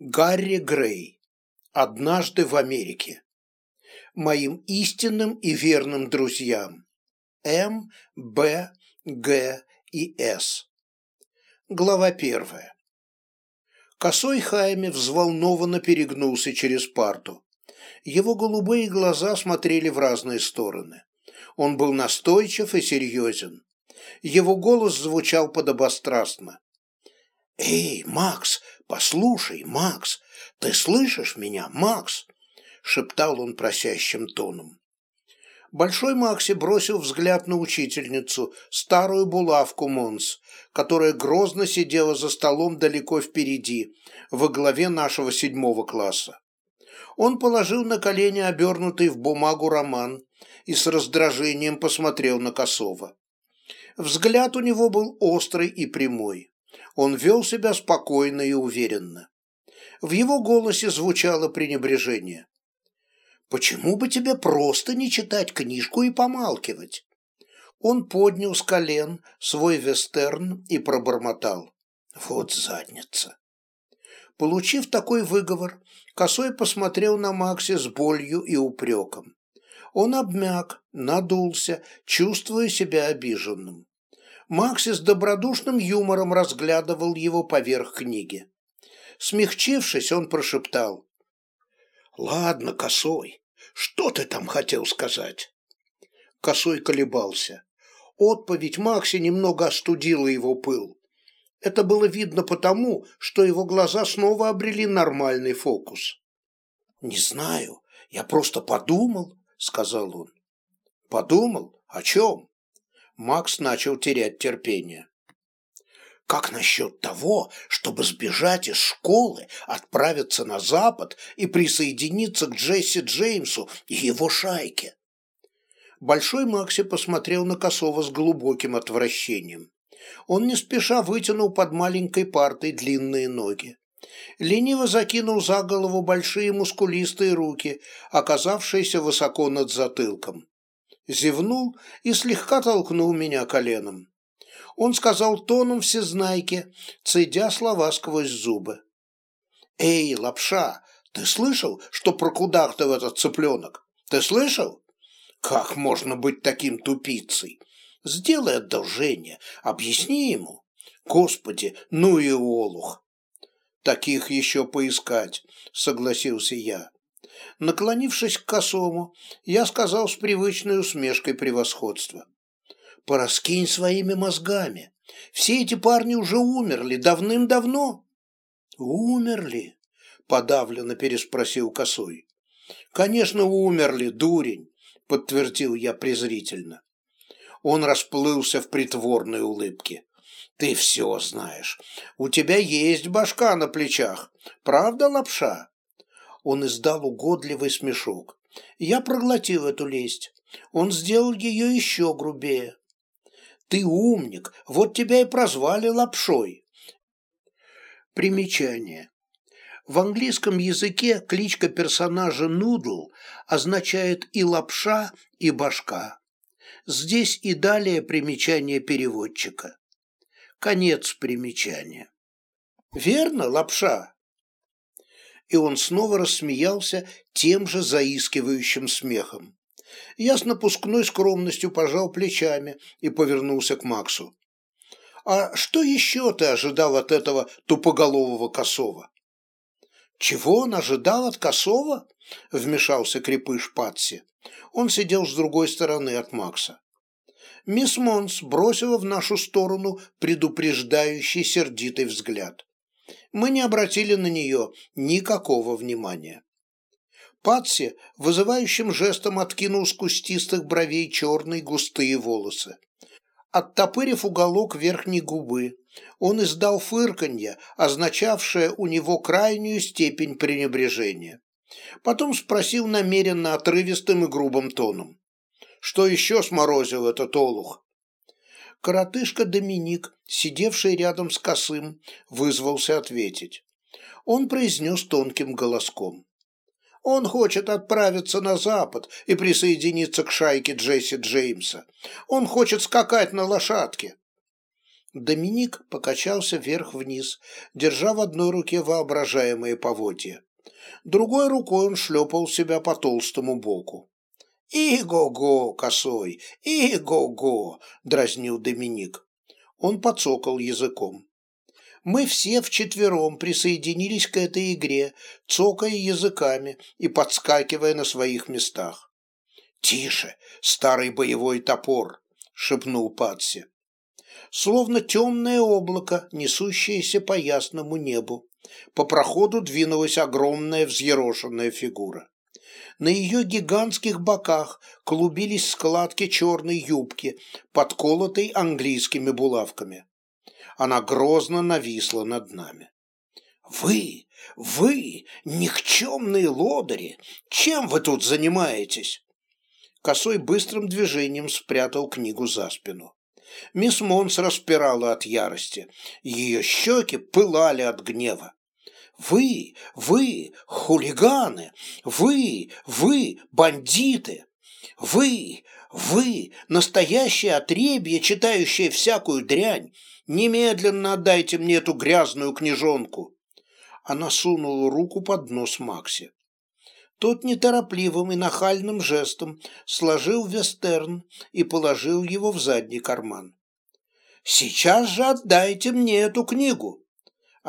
Гарри Грей. Однажды в Америке. Моим истинным и верным друзьям. М, Б, Г и С. Глава первая. Косой Хайме взволнованно перегнулся через парту. Его голубые глаза смотрели в разные стороны. Он был настойчив и серьезен. Его голос звучал подобострастно. «Эй, Макс, послушай, Макс, ты слышишь меня, Макс?» шептал он просящим тоном. Большой Макси бросил взгляд на учительницу, старую булавку Монс, которая грозно сидела за столом далеко впереди, во главе нашего седьмого класса. Он положил на колени обернутый в бумагу роман и с раздражением посмотрел на Косова. Взгляд у него был острый и прямой. Он вел себя спокойно и уверенно. В его голосе звучало пренебрежение. «Почему бы тебе просто не читать книжку и помалкивать?» Он поднял с колен свой вестерн и пробормотал. «Вот задница!» Получив такой выговор, Косой посмотрел на Макси с болью и упреком. Он обмяк, надулся, чувствуя себя обиженным. Макси с добродушным юмором разглядывал его поверх книги. Смягчившись, он прошептал. «Ладно, Косой, что ты там хотел сказать?» Косой колебался. Отповедь Макси немного остудила его пыл. Это было видно потому, что его глаза снова обрели нормальный фокус. «Не знаю, я просто подумал», — сказал он. «Подумал? О чем?» Макс начал терять терпение. Как насчет того, чтобы сбежать из школы, отправиться на запад и присоединиться к Джесси Джеймсу и его шайке? Большой Макси посмотрел на Косова с глубоким отвращением. Он не спеша вытянул под маленькой партой длинные ноги. Лениво закинул за голову большие мускулистые руки, оказавшиеся высоко над затылком зевнул и слегка толкнул меня коленом. Он сказал тоном всезнайки, цедя слова сквозь зубы. «Эй, лапша, ты слышал, что прокудахтал этот цыпленок? Ты слышал? Как можно быть таким тупицей? Сделай одолжение, объясни ему. Господи, ну и олух!» «Таких еще поискать», — согласился я. Наклонившись к косому, я сказал с привычной усмешкой превосходства. «Пораскинь своими мозгами. Все эти парни уже умерли давным-давно». «Умерли?» – подавленно переспросил косой. «Конечно, умерли, дурень», – подтвердил я презрительно. Он расплылся в притворной улыбке. «Ты все знаешь. У тебя есть башка на плечах. Правда, лапша?» Он издал угодливый смешок. Я проглотил эту лесть. Он сделал ее еще грубее. «Ты умник, вот тебя и прозвали лапшой». Примечание. В английском языке кличка персонажа Нудл означает и лапша, и башка. Здесь и далее примечание переводчика. Конец примечания. Верно, лапша? И он снова рассмеялся тем же заискивающим смехом. Я с напускной скромностью пожал плечами и повернулся к Максу. «А что еще ты ожидал от этого тупоголового косова?» «Чего он ожидал от косова?» — вмешался крепыш Патси. Он сидел с другой стороны от Макса. Мисс Монс бросила в нашу сторону предупреждающий сердитый взгляд мы не обратили на нее никакого внимания. Патси вызывающим жестом откинул с кустистых бровей черные густые волосы. Оттопырив уголок верхней губы, он издал фырканье, означавшее у него крайнюю степень пренебрежения. Потом спросил намеренно отрывистым и грубым тоном. «Что еще сморозил этот олух?» Коротышка Доминик, сидевший рядом с косым, вызвался ответить. Он произнес тонким голоском. Он хочет отправиться на запад и присоединиться к шайке Джесси Джеймса. Он хочет скакать на лошадке. Доминик покачался вверх-вниз, держа в одной руке воображаемые поводья. Другой рукой он шлепал себя по толстому боку. «И-го-го, косой! И-го-го!» – дразнил Доминик. Он подсокал языком. Мы все вчетвером присоединились к этой игре, цокая языками и подскакивая на своих местах. «Тише, старый боевой топор!» – шепнул Патси. Словно темное облако, несущееся по ясному небу, по проходу двинулась огромная взъерошенная фигура. На ее гигантских боках клубились складки черной юбки, подколотой английскими булавками. Она грозно нависла над нами. «Вы, вы, никчемные лодыри, чем вы тут занимаетесь?» Косой быстрым движением спрятал книгу за спину. Мисс Монс распирала от ярости. Ее щеки пылали от гнева. Вы, вы, хулиганы, вы, вы, бандиты, вы, вы, настоящее отребье, читающее всякую дрянь, немедленно отдайте мне эту грязную книжонку. Она сунула руку под нос Макси. Тот неторопливым и нахальным жестом сложил вестерн и положил его в задний карман. «Сейчас же отдайте мне эту книгу!»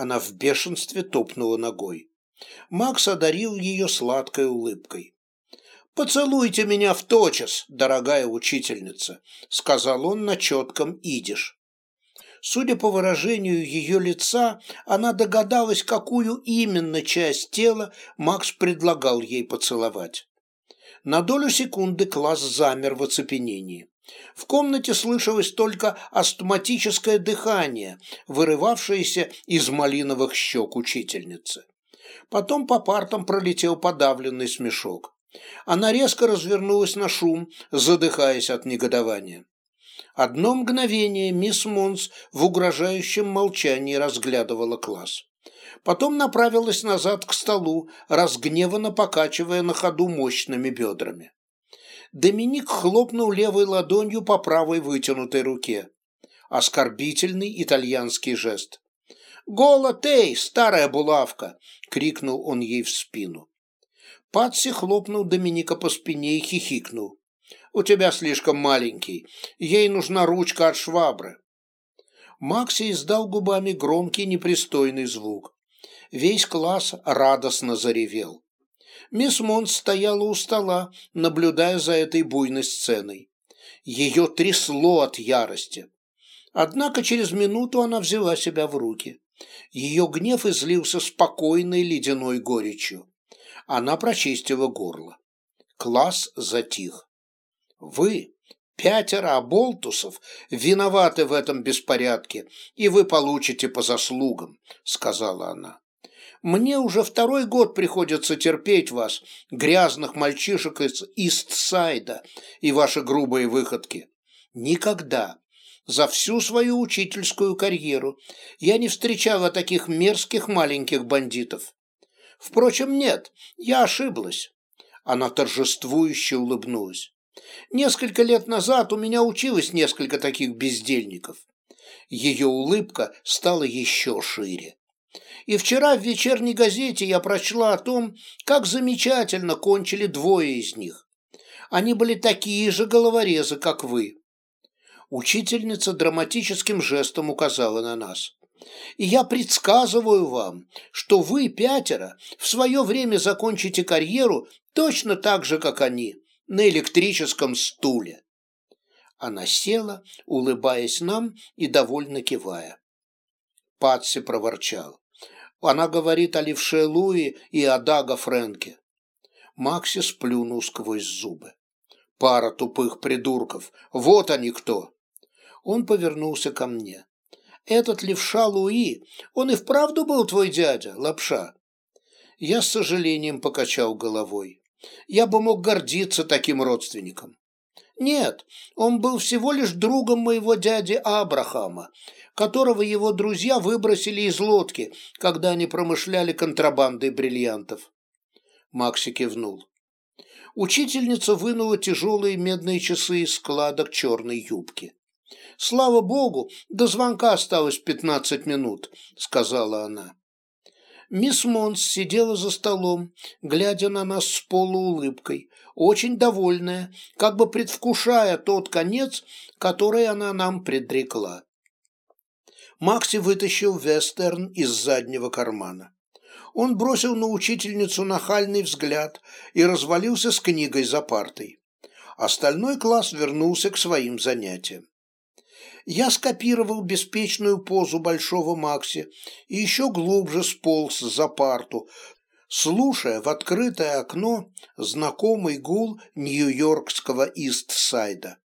Она в бешенстве топнула ногой. Макс одарил ее сладкой улыбкой. «Поцелуйте меня в тотчас, дорогая учительница», — сказал он на четком идиш. Судя по выражению ее лица, она догадалась, какую именно часть тела Макс предлагал ей поцеловать. На долю секунды класс замер в оцепенении. В комнате слышалось только астматическое дыхание, вырывавшееся из малиновых щек учительницы. Потом по партам пролетел подавленный смешок. Она резко развернулась на шум, задыхаясь от негодования. Одно мгновение мисс Монс в угрожающем молчании разглядывала класс. Потом направилась назад к столу, разгневанно покачивая на ходу мощными бедрами. Доминик хлопнул левой ладонью по правой вытянутой руке. Оскорбительный итальянский жест. «Гола тей, старая булавка!» — крикнул он ей в спину. Патси хлопнул Доминика по спине и хихикнул у тебя слишком маленький, ей нужна ручка от швабры». Макси издал губами громкий непристойный звук. Весь класс радостно заревел. Мисс Монт стояла у стола, наблюдая за этой буйной сценой. Ее трясло от ярости. Однако через минуту она взяла себя в руки. Ее гнев излился спокойной ледяной горечью. Она прочистила горло. Класс затих. Вы, пятеро оболтусов, виноваты в этом беспорядке, и вы получите по заслугам», — сказала она. «Мне уже второй год приходится терпеть вас, грязных мальчишек из Истсайда и ваши грубые выходки. Никогда, за всю свою учительскую карьеру, я не встречала таких мерзких маленьких бандитов. Впрочем, нет, я ошиблась». Она торжествующе улыбнулась. Несколько лет назад у меня училось несколько таких бездельников. Ее улыбка стала еще шире. И вчера в вечерней газете я прочла о том, как замечательно кончили двое из них. Они были такие же головорезы, как вы. Учительница драматическим жестом указала на нас. И я предсказываю вам, что вы, пятеро, в свое время закончите карьеру точно так же, как они – на электрическом стуле. Она села, улыбаясь нам и довольно кивая. Патси проворчал. Она говорит о левше Луи и о Дага Фрэнке. Макси сплюнул сквозь зубы. Пара тупых придурков. Вот они кто. Он повернулся ко мне. Этот левша Луи, он и вправду был твой дядя, лапша? Я с сожалением покачал головой. Я бы мог гордиться таким родственником. Нет, он был всего лишь другом моего дяди Абрахама, которого его друзья выбросили из лодки, когда они промышляли контрабандой бриллиантов. Макси кивнул. Учительница вынула тяжелые медные часы из складок черной юбки. «Слава богу, до звонка осталось пятнадцать минут», — сказала она. Мисс Монс сидела за столом, глядя на нас с полуулыбкой, очень довольная, как бы предвкушая тот конец, который она нам предрекла. Макси вытащил вестерн из заднего кармана. Он бросил на учительницу нахальный взгляд и развалился с книгой за партой. Остальной класс вернулся к своим занятиям. Я скопировал беспечную позу большого Макси и еще глубже сполз за парту, слушая в открытое окно знакомый гул нью-йоркского Ист-Сайда.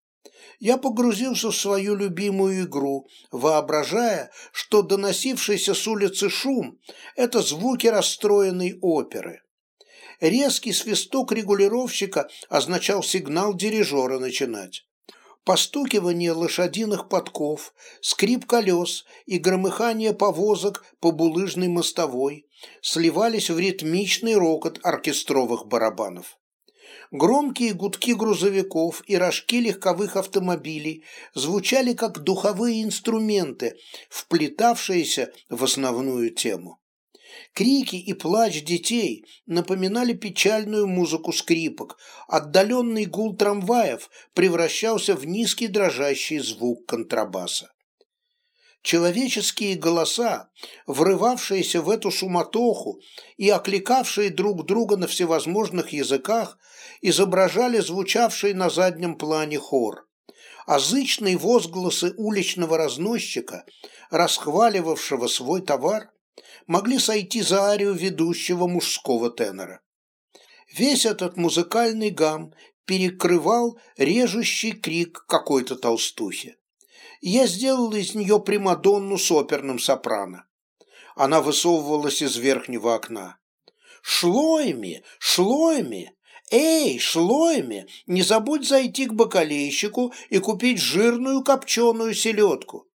Я погрузился в свою любимую игру, воображая, что доносившийся с улицы шум – это звуки расстроенной оперы. Резкий свисток регулировщика означал сигнал дирижера начинать. Постукивание лошадиных подков, скрип колес и громыхание повозок по булыжной мостовой сливались в ритмичный рокот оркестровых барабанов. Громкие гудки грузовиков и рожки легковых автомобилей звучали как духовые инструменты, вплетавшиеся в основную тему. Крики и плач детей напоминали печальную музыку скрипок, отдаленный гул трамваев превращался в низкий дрожащий звук контрабаса. Человеческие голоса, врывавшиеся в эту суматоху и окликавшие друг друга на всевозможных языках, изображали звучавший на заднем плане хор а зычные возгласы уличного разносчика, расхваливавшего свой товар, могли сойти за арию ведущего мужского тенора. Весь этот музыкальный гам перекрывал режущий крик какой-то толстухи. Я сделал из нее примадонну с оперным сопрано. Она высовывалась из верхнего окна. «Шлойми! Шлойми! Эй, Шлойми, не забудь зайти к бакалейщику и купить жирную копченую селедку!»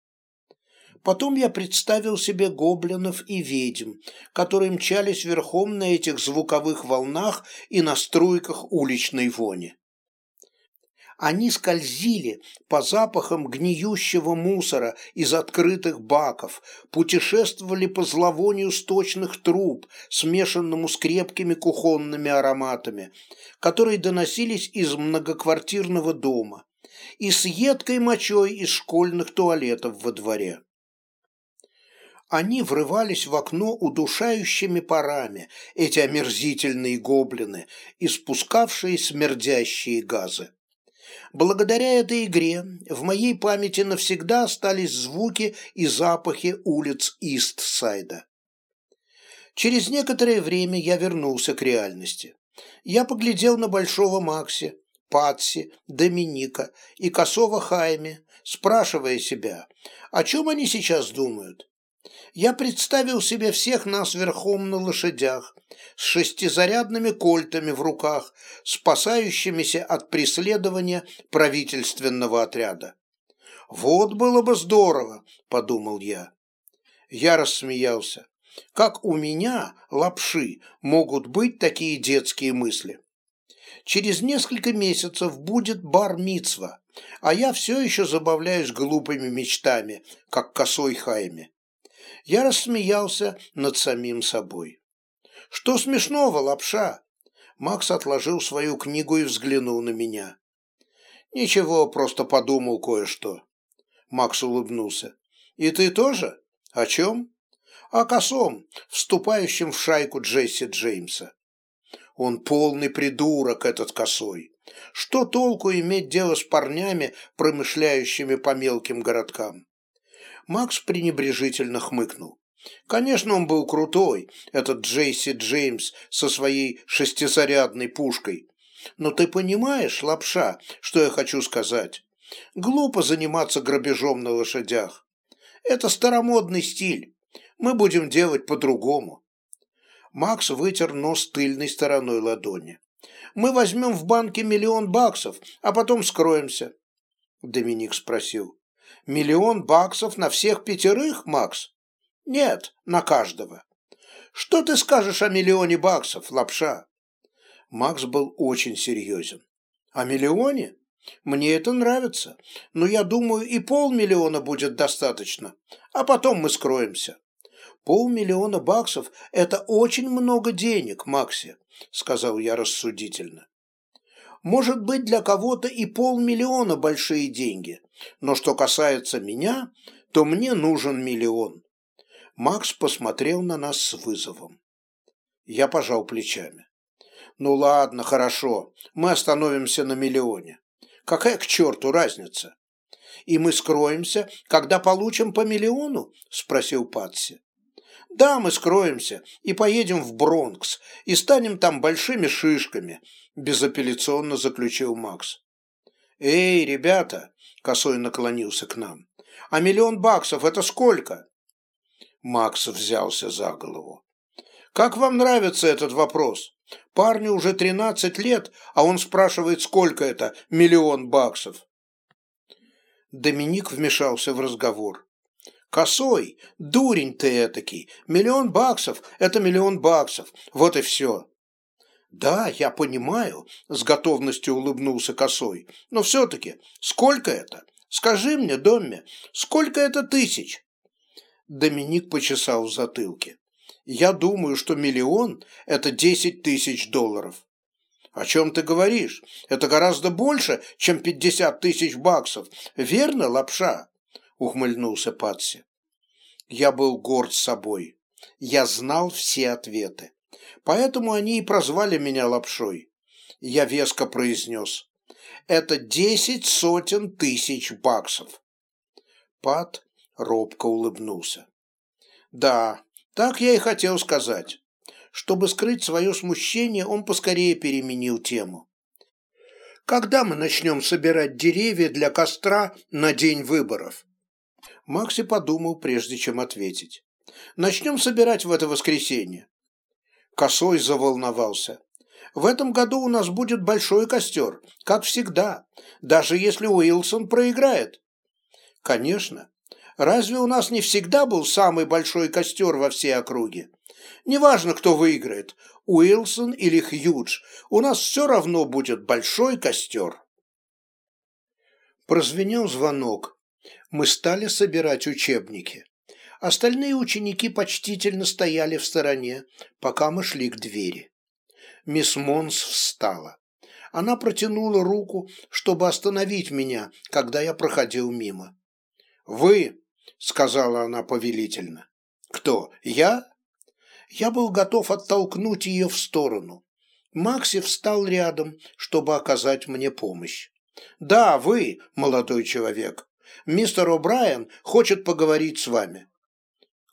Потом я представил себе гоблинов и ведьм, которые мчались верхом на этих звуковых волнах и на струйках уличной вони. Они скользили по запахам гниющего мусора из открытых баков, путешествовали по зловонию сточных труб, смешанному с крепкими кухонными ароматами, которые доносились из многоквартирного дома, и с едкой мочой из школьных туалетов во дворе они врывались в окно удушающими парами, эти омерзительные гоблины, испускавшие смердящие газы. Благодаря этой игре в моей памяти навсегда остались звуки и запахи улиц Ист-Сайда. Через некоторое время я вернулся к реальности. Я поглядел на Большого Макси, Патси, Доминика и Косого Хайме, спрашивая себя, о чем они сейчас думают я представил себе всех нас верхом на лошадях, с шестизарядными кольтами в руках, спасающимися от преследования правительственного отряда. «Вот было бы здорово», — подумал я. Я рассмеялся. Как у меня, лапши, могут быть такие детские мысли? Через несколько месяцев будет бар-мицва, а я все еще забавляюсь глупыми мечтами, как косой Хайме. Я рассмеялся над самим собой. «Что смешного, лапша?» Макс отложил свою книгу и взглянул на меня. «Ничего, просто подумал кое-что». Макс улыбнулся. «И ты тоже? О чем?» «О косом, вступающем в шайку Джесси Джеймса». «Он полный придурок, этот косой. Что толку иметь дело с парнями, промышляющими по мелким городкам?» Макс пренебрежительно хмыкнул. Конечно, он был крутой, этот Джейси Джеймс со своей шестизарядной пушкой. Но ты понимаешь, лапша, что я хочу сказать? Глупо заниматься грабежом на лошадях. Это старомодный стиль. Мы будем делать по-другому. Макс вытер нос тыльной стороной ладони. Мы возьмем в банке миллион баксов, а потом скроемся. Доминик спросил. Миллион баксов на всех пятерых, Макс? Нет, на каждого. Что ты скажешь о миллионе баксов, лапша? Макс был очень серьезен. О миллионе? Мне это нравится, но я думаю, и полмиллиона будет достаточно, а потом мы скроемся. Полмиллиона баксов – это очень много денег, Макси, сказал я рассудительно. Может быть, для кого-то и полмиллиона большие деньги, но что касается меня, то мне нужен миллион. Макс посмотрел на нас с вызовом. Я пожал плечами. Ну ладно, хорошо, мы остановимся на миллионе. Какая к черту разница? И мы скроемся, когда получим по миллиону? Спросил Патси. Да, мы скроемся и поедем в Бронкс и станем там большими шишками, безапелляционно заключил Макс. Эй, ребята, косой наклонился к нам. А миллион баксов это сколько? Макс взялся за голову. Как вам нравится этот вопрос? Парню уже 13 лет, а он спрашивает, сколько это, миллион баксов. Доминик вмешался в разговор. «Косой, дурень ты этакий, миллион баксов – это миллион баксов, вот и все». «Да, я понимаю», – с готовностью улыбнулся Косой, – «но все-таки, сколько это? Скажи мне, Домме, сколько это тысяч?» Доминик почесал в затылке. Я думаю, что миллион – это десять тысяч долларов. О чем ты говоришь? Это гораздо больше, чем пятьдесят тысяч баксов. Верно, лапша? Ухмыльнулся Патси. Я был горд собой. Я знал все ответы. Поэтому они и прозвали меня лапшой. Я веско произнес. Это десять сотен тысяч баксов. Пат робко улыбнулся. Да, так я и хотел сказать. Чтобы скрыть свое смущение, он поскорее переменил тему. Когда мы начнем собирать деревья для костра на день выборов? Макси подумал, прежде чем ответить. Начнем собирать в это воскресенье. Косой заволновался. В этом году у нас будет большой костер, как всегда, даже если Уилсон проиграет. Конечно, Разве у нас не всегда был самый большой костер во всей округе? Неважно, кто выиграет, Уилсон или Хьюдж, у нас все равно будет большой костер. Прозвенел звонок. Мы стали собирать учебники. Остальные ученики почтительно стояли в стороне, пока мы шли к двери. Мисс Монс встала. Она протянула руку, чтобы остановить меня, когда я проходил мимо. «Вы!» — сказала она повелительно. «Кто? Я?» Я был готов оттолкнуть ее в сторону. Макси встал рядом, чтобы оказать мне помощь. «Да, вы, молодой человек. Мистер О'Брайен хочет поговорить с вами».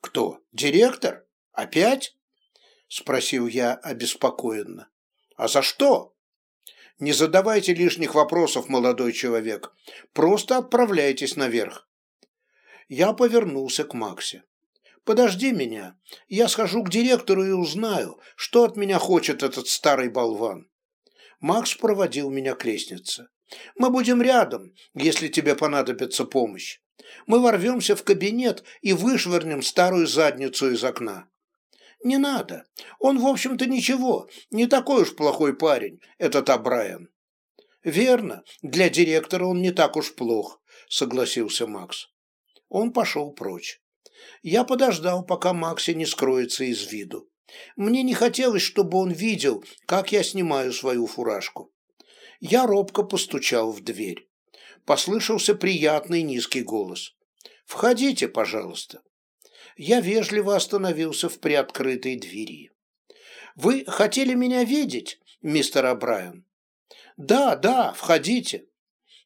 «Кто? Директор? Опять?» — спросил я обеспокоенно. «А за что?» «Не задавайте лишних вопросов, молодой человек. Просто отправляйтесь наверх я повернулся к Максе. «Подожди меня. Я схожу к директору и узнаю, что от меня хочет этот старый болван». Макс проводил меня к лестнице. «Мы будем рядом, если тебе понадобится помощь. Мы ворвемся в кабинет и вышвырнем старую задницу из окна». «Не надо. Он, в общем-то, ничего. Не такой уж плохой парень, этот Абрайан». «Верно. Для директора он не так уж плох», — согласился Макс. Он пошел прочь. Я подождал, пока Макси не скроется из виду. Мне не хотелось, чтобы он видел, как я снимаю свою фуражку. Я робко постучал в дверь. Послышался приятный низкий голос. «Входите, пожалуйста». Я вежливо остановился в приоткрытой двери. «Вы хотели меня видеть, мистер Абрайан?» «Да, да, входите».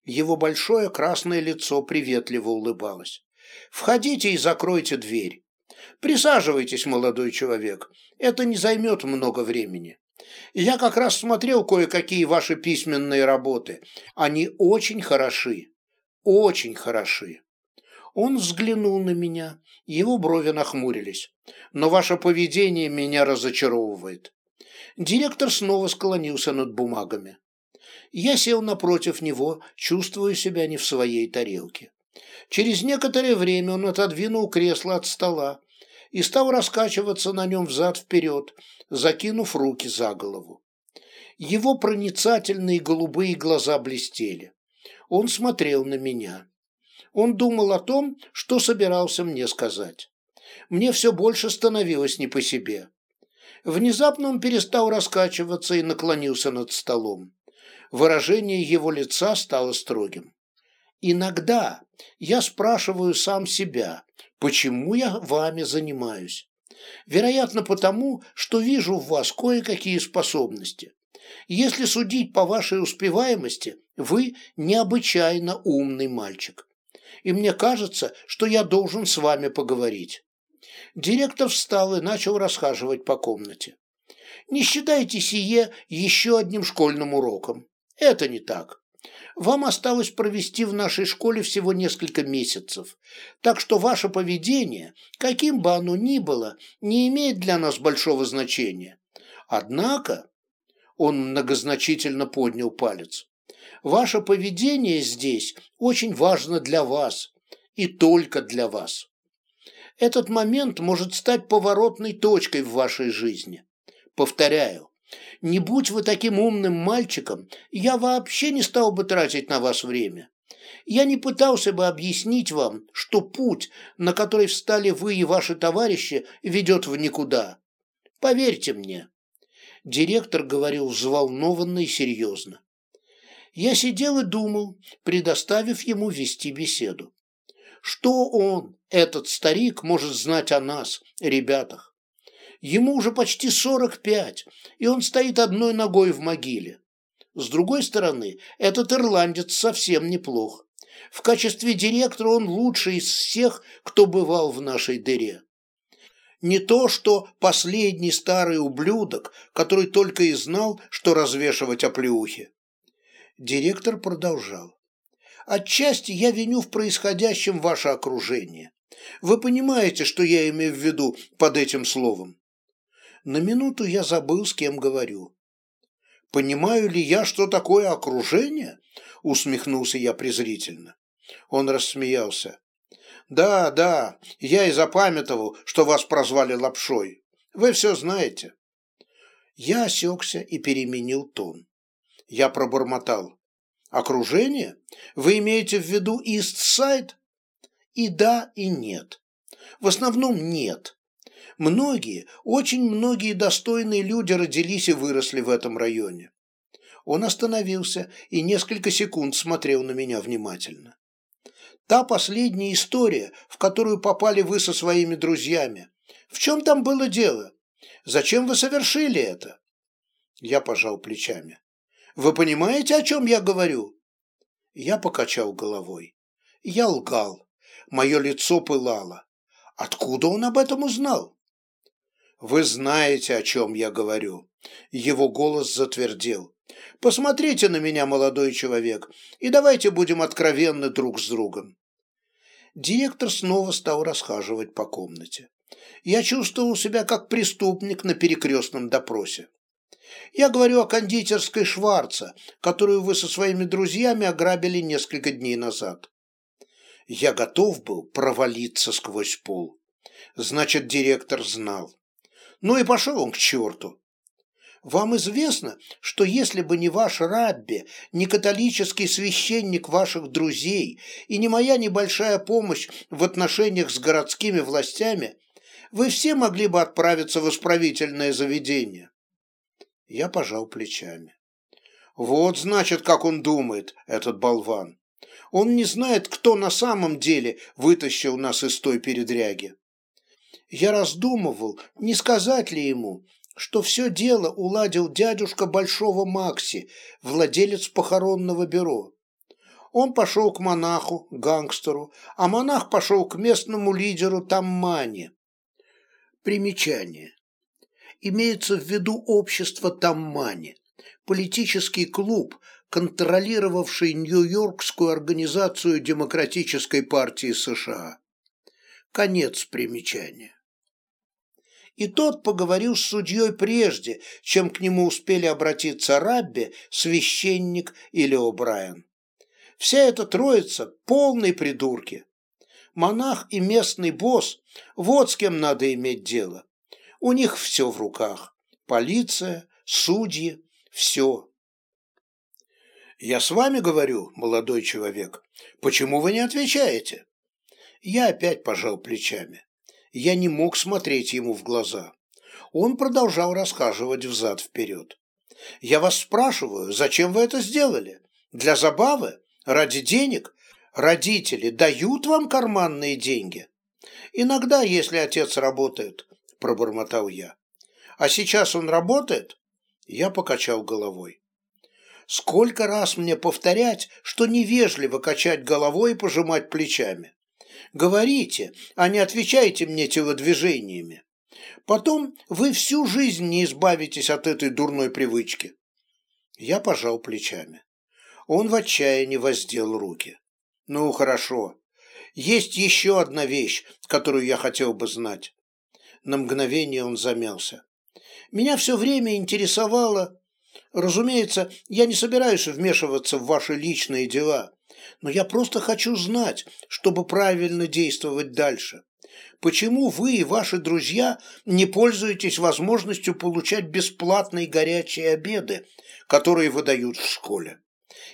Его большое красное лицо приветливо улыбалось. Входите и закройте дверь. Присаживайтесь, молодой человек. Это не займет много времени. Я как раз смотрел кое-какие ваши письменные работы. Они очень хороши. Очень хороши. Он взглянул на меня. Его брови нахмурились. Но ваше поведение меня разочаровывает. Директор снова склонился над бумагами. Я сел напротив него, чувствуя себя не в своей тарелке. Через некоторое время он отодвинул кресло от стола и стал раскачиваться на нем взад-вперед, закинув руки за голову. Его проницательные голубые глаза блестели. Он смотрел на меня. Он думал о том, что собирался мне сказать. Мне все больше становилось не по себе. Внезапно он перестал раскачиваться и наклонился над столом. Выражение его лица стало строгим. Иногда я спрашиваю сам себя, почему я вами занимаюсь. Вероятно, потому, что вижу в вас кое-какие способности. Если судить по вашей успеваемости, вы необычайно умный мальчик. И мне кажется, что я должен с вами поговорить. Директор встал и начал расхаживать по комнате. Не считайте сие еще одним школьным уроком. Это не так. Вам осталось провести в нашей школе всего несколько месяцев, так что ваше поведение, каким бы оно ни было, не имеет для нас большого значения. Однако, он многозначительно поднял палец, ваше поведение здесь очень важно для вас и только для вас. Этот момент может стать поворотной точкой в вашей жизни. Повторяю, не будь вы таким умным мальчиком, я вообще не стал бы тратить на вас время. Я не пытался бы объяснить вам, что путь, на который встали вы и ваши товарищи, ведет в никуда. Поверьте мне. Директор говорил взволнованно и серьезно. Я сидел и думал, предоставив ему вести беседу. Что он, этот старик, может знать о нас, ребятах? Ему уже почти 45, и он стоит одной ногой в могиле. С другой стороны, этот ирландец совсем неплох. В качестве директора он лучший из всех, кто бывал в нашей дыре. Не то, что последний старый ублюдок, который только и знал, что развешивать оплеухи. Директор продолжал. Отчасти я виню в происходящем ваше окружение. Вы понимаете, что я имею в виду под этим словом? На минуту я забыл, с кем говорю. «Понимаю ли я, что такое окружение?» – усмехнулся я презрительно. Он рассмеялся. «Да, да, я и запамятовал, что вас прозвали лапшой. Вы все знаете». Я осекся и переменил тон. Я пробормотал. «Окружение? Вы имеете в виду Ист-Сайд?» И да, и нет. В основном нет. Многие, очень многие достойные люди родились и выросли в этом районе. Он остановился и несколько секунд смотрел на меня внимательно. Та последняя история, в которую попали вы со своими друзьями. В чем там было дело? Зачем вы совершили это? Я пожал плечами. Вы понимаете, о чем я говорю? Я покачал головой. Я лгал. Мое лицо пылало. Откуда он об этом узнал? Вы знаете, о чем я говорю. Его голос затвердел. Посмотрите на меня, молодой человек, и давайте будем откровенны друг с другом. Директор снова стал расхаживать по комнате. Я чувствовал себя как преступник на перекрестном допросе. Я говорю о кондитерской Шварца, которую вы со своими друзьями ограбили несколько дней назад. Я готов был провалиться сквозь пол. Значит, директор знал. Ну и пошел он к черту. Вам известно, что если бы не ваш рабби, не католический священник ваших друзей и не моя небольшая помощь в отношениях с городскими властями, вы все могли бы отправиться в исправительное заведение. Я пожал плечами. Вот, значит, как он думает, этот болван. Он не знает, кто на самом деле вытащил нас из той передряги. Я раздумывал, не сказать ли ему, что все дело уладил дядюшка Большого Макси, владелец похоронного бюро. Он пошел к монаху, гангстеру, а монах пошел к местному лидеру Таммане. Примечание. Имеется в виду общество Таммане, политический клуб, контролировавший Нью-Йоркскую организацию Демократической партии США. Конец примечания и тот поговорил с судьей прежде, чем к нему успели обратиться Рабби, священник или О'Брайен. Вся эта троица – полные придурки. Монах и местный босс – вот с кем надо иметь дело. У них все в руках. Полиция, судьи – все. Я с вами говорю, молодой человек. Почему вы не отвечаете? Я опять пожал плечами. Я не мог смотреть ему в глаза. Он продолжал расхаживать взад-вперед. Я вас спрашиваю, зачем вы это сделали? Для забавы? Ради денег? Родители дают вам карманные деньги? Иногда, если отец работает, пробормотал я. А сейчас он работает? Я покачал головой. Сколько раз мне повторять, что невежливо качать головой и пожимать плечами? Говорите, а не отвечайте мне телодвижениями. Потом вы всю жизнь не избавитесь от этой дурной привычки. Я пожал плечами. Он в отчаянии воздел руки. Ну, хорошо. Есть еще одна вещь, которую я хотел бы знать. На мгновение он замялся. Меня все время интересовало, Разумеется, я не собираюсь вмешиваться в ваши личные дела, но я просто хочу знать, чтобы правильно действовать дальше. Почему вы и ваши друзья не пользуетесь возможностью получать бесплатные горячие обеды, которые выдают в школе?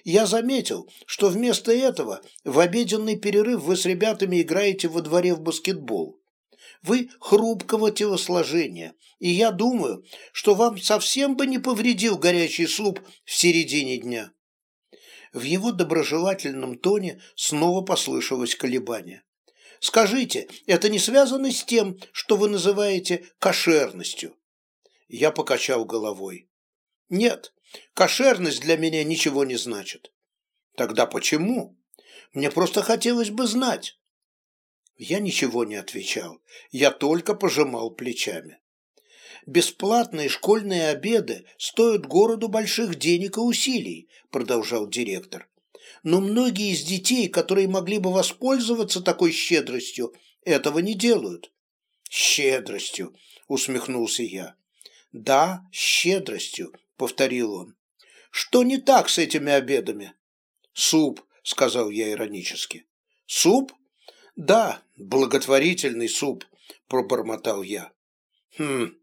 Я заметил, что вместо этого в обеденный перерыв вы с ребятами играете во дворе в баскетбол. Вы хрупкого телосложения, и я думаю, что вам совсем бы не повредил горячий суп в середине дня». В его доброжелательном тоне снова послышалось колебание. «Скажите, это не связано с тем, что вы называете кошерностью?» Я покачал головой. «Нет, кошерность для меня ничего не значит». «Тогда почему? Мне просто хотелось бы знать». Я ничего не отвечал, я только пожимал плечами. «Бесплатные школьные обеды стоят городу больших денег и усилий», продолжал директор. «Но многие из детей, которые могли бы воспользоваться такой щедростью, этого не делают». «Щедростью», усмехнулся я. «Да, щедростью», повторил он. «Что не так с этими обедами?» «Суп», сказал я иронически. «Суп?» «Да, благотворительный суп», – пробормотал я. «Хм,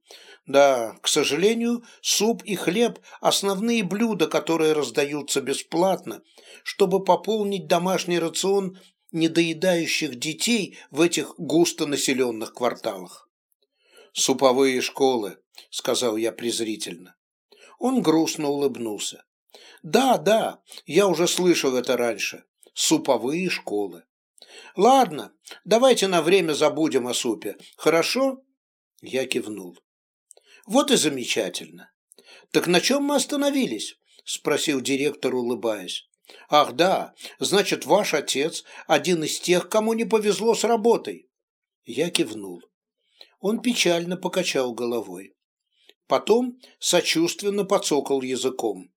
да, к сожалению, суп и хлеб – основные блюда, которые раздаются бесплатно, чтобы пополнить домашний рацион недоедающих детей в этих густонаселенных кварталах. «Суповые школы», – сказал я презрительно. Он грустно улыбнулся. «Да, да, я уже слышал это раньше. Суповые школы». Ладно, давайте на время забудем о супе, хорошо? Я кивнул. Вот и замечательно. Так на чем мы остановились? Спросил директор, улыбаясь. Ах да, значит, ваш отец один из тех, кому не повезло с работой. Я кивнул. Он печально покачал головой. Потом сочувственно подсокал языком.